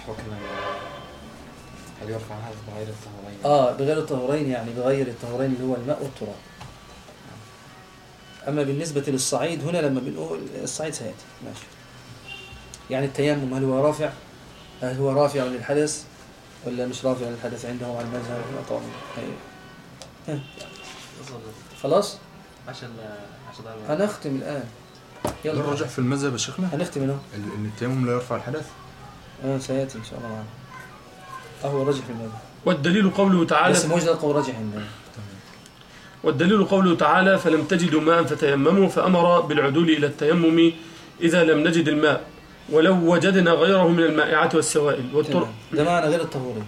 حكم ال- هل يرفع الحدث بغير الطهورين؟ آه بغير الطهورين يعني بغير الطهورين اللي هو الماء والتراب. أما بالنسبة للصعيد هنا لما بنقول الصعيد سيأتي. ماشي. يعني التيمم هل هو رافع؟ هل هو رافع للحدث؟ ولا مش رافع للحدث عندهم على المذهب؟ لا طبعا. أيوة. خلاص؟ عشان عشان هنختم الآن. يلا. الراجح في المذهب يا شيخنا. هنختم هنا ال- ان التيمم لا يرفع الحدث. آه سيأتي إن شاء الله. معنا اهو راجح في المذهب. والدليل قوله تعالى بس ده القول راجح عندنا. والدليل قوله تعالى فلم تجدوا ماء فتيمموا فأمر بالعدول إلى التيمم إذا لم نجد الماء ولو وجدنا غيره من المائعات والسوائل. والتر... تمام. ده معنى غير الطهوري.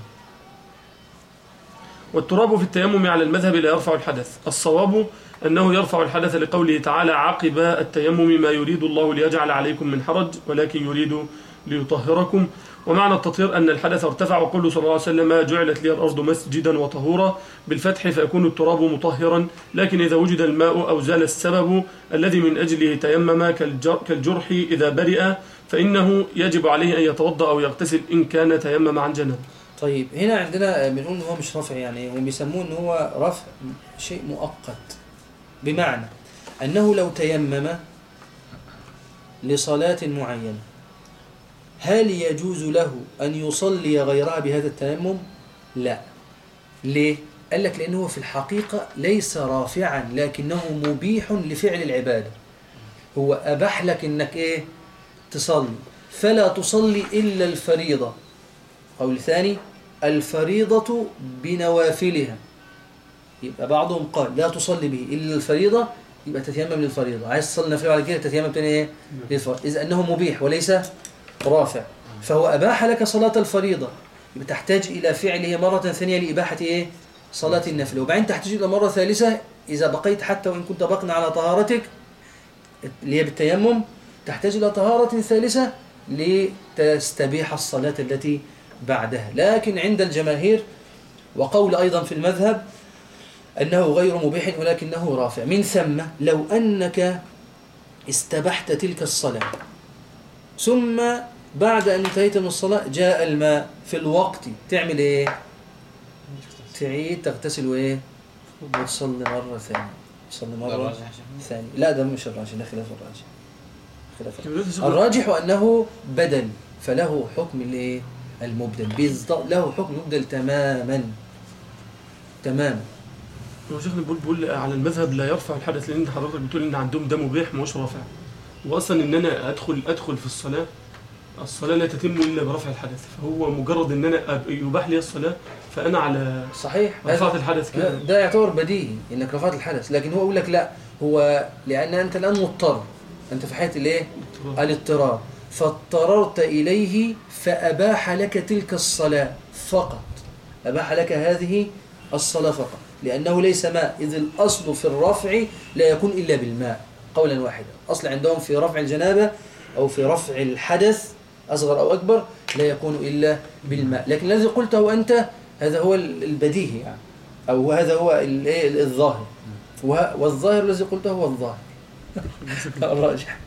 والتراب في التيمم على المذهب لا يرفع الحدث. الصواب أنه يرفع الحدث لقوله تعالى عقب التيمم ما يريد الله ليجعل عليكم من حرج ولكن يريد ليطهركم. ومعنى التطهير أن الحدث ارتفع وقوله صلى الله عليه وسلم جعلت لي الأرض مسجدا وطهورا. بالفتح فيكون التراب مطهرا لكن إذا وجد الماء أو زال السبب الذي من أجله تيمم كالجر- كالجرح إذا برئ فإنه يجب عليه أن يتوضأ أو يغتسل إن كان تيمم عن جنب. طيب هنا عندنا بنقول إن هو مش رفع يعني هم بيسموه إن هو رفع شيء مؤقت بمعنى أنه لو تيمم لصلاة معينة هل يجوز له أن يصلي غيرها بهذا التيمم؟ لا. ليه؟ قال لك لأنه في الحقيقة ليس رافعا لكنه مبيح لفعل العبادة. هو أباح لك إنك إيه؟ تصلي فلا تصلي إلا الفريضة قول ثاني الفريضة بنوافلها. يبقى بعضهم قال لا تصلي به إلا الفريضة يبقى تتيمم للفريضة. عايز تصلي نافلة بعد كده تتيمم تاني إيه؟ للفريضة. إذا أنه مبيح وليس رافع. فهو أباح لك صلاة الفريضة. يبقى تحتاج إلى فعله مرة ثانية لإباحة إيه؟ صلاة النفل. وبعدين تحتاج إلى مرة ثالثة إذا بقيت حتى وإن كنت باقنا على طهارتك اللي هي بالتيمم تحتاج إلى طهارة ثالثة لتستبيح الصلاة التي بعدها لكن عند الجماهير وقول أيضا في المذهب أنه غير مبيح ولكنه رافع. من ثم لو أنك استبحت تلك الصلاة ثم بعد أن انتهيت من الصلاة جاء الماء في الوقت. تعمل إيه؟ تعيد تغتسل وإيه؟ وتصلي مرة ثانية. تصلي مرة. ثانية. لا ده مش الراجح ده خلاف الراجح. خلاف الراجح. أنه بدل فله حكم الايه المبدل. له حكم المبدل تماما. تماما هو شيخنا بيقول بيقول على المذهب لا يرفع الحدث لأن حضرتك بتقول إن عندهم ده مبيح مش رافع. واصلا إن أنا ادخل أدخل في الصلاة الصلاة لا تتم إلا برفع الحدث. فهو مجرد إن أنا يباح لي الصلاة فأنا على صحيح. رفعت الحدث كده. ده يعتبر بديهي إنك رفعت الحدث. لكن هو يقول لك لا هو لأن أنت الآن مضطر. أنت في حياه الإيه؟ الاضطرار. فاضطررت إليه فأباح لك تلك الصلاة فقط. أباح لك هذه الصلاة فقط. لأنه ليس ماء. إذ الأصل في الرفع لا يكون إلا بالماء. قولا واحدا. اصل عندهم في رفع الجنابة أو في رفع الحدث أصغر أو أكبر لا يكون إلا بالماء. لكن الذي قلته أنت هذا هو البديهي يعني. أو هذا هو الايه الظاهر. والظاهر الذي قلته هو الظاهر. الراجح.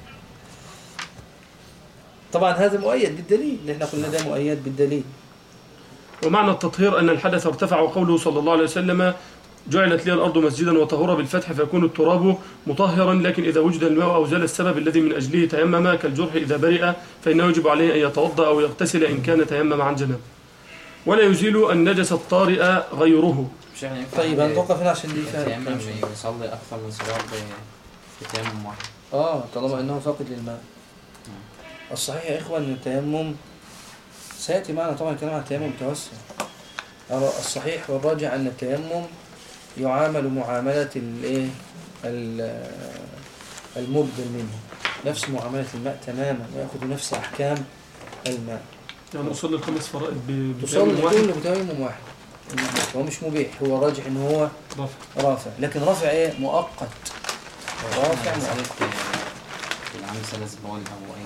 طبعا هذا مؤيد بالدليل. اللي إحنا قلنا ده مؤيد بالدليل. ومعنى التطهير أن الحدث ارتفع وقوله صلى الله عليه وسلم جعلت لي الأرض مسجدا وطهورا بالفتح فيكون التراب مطهرا لكن إذا وجد الماء أو زال السبب الذي من أجله تيمم كالجرح إذا برئ فإنه يجب عليه أن يتوضأ أو يغتسل إن كان تيمم عن جنب. ولا يزيل النجس الطارئ غيره. مش يعني طيب هنتوقف هنا عشان دي التيمم فيها يصلي أكثر من صلاة ب- بتيمم واحد. آه طالما إنه فاقد للماء. الصحيح يا اخوان أن التيمم سيأتي معنا طبعا الكلام عن التيمم متوسع. أرى الصحيح والراجع أن التيمم يعامل معاملة الإيه؟ ال- المبدل منه. نفس معاملة الماء تماما ويأخذ نفس أحكام الماء. يعني أصلي الخمس فرائض تصلي بتيمم واحد؟ كله بتيمم واحد. هو مش مبيح هو راجح إن هو رفع رافع. لكن رافع إيه؟ مؤقت. رافع مؤقت. عامل سلس بول أو أي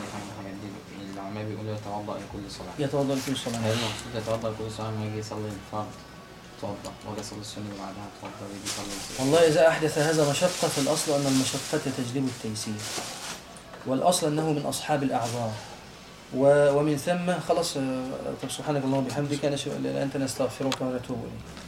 بيقولوا يتوضأ لكل صلاة. يتوضأ لكل صلاة. هل المقصود يتوضأ لكل صلاة لما يجي يصلي الفرض. يتوضأ ولا يصلي اللي بعدها يتوضأ ويجي يصلي السنة والله إذا أحدث هذا مشقة فالأصل أن المشقة تجلب التيسير. والأصل أنه من أصحاب الأعذار. و- ومن ثم خلاص آه، طب سبحانك اللهم وبحمدك نشهد أن لا أنت نستغفرك ونتوب إليك.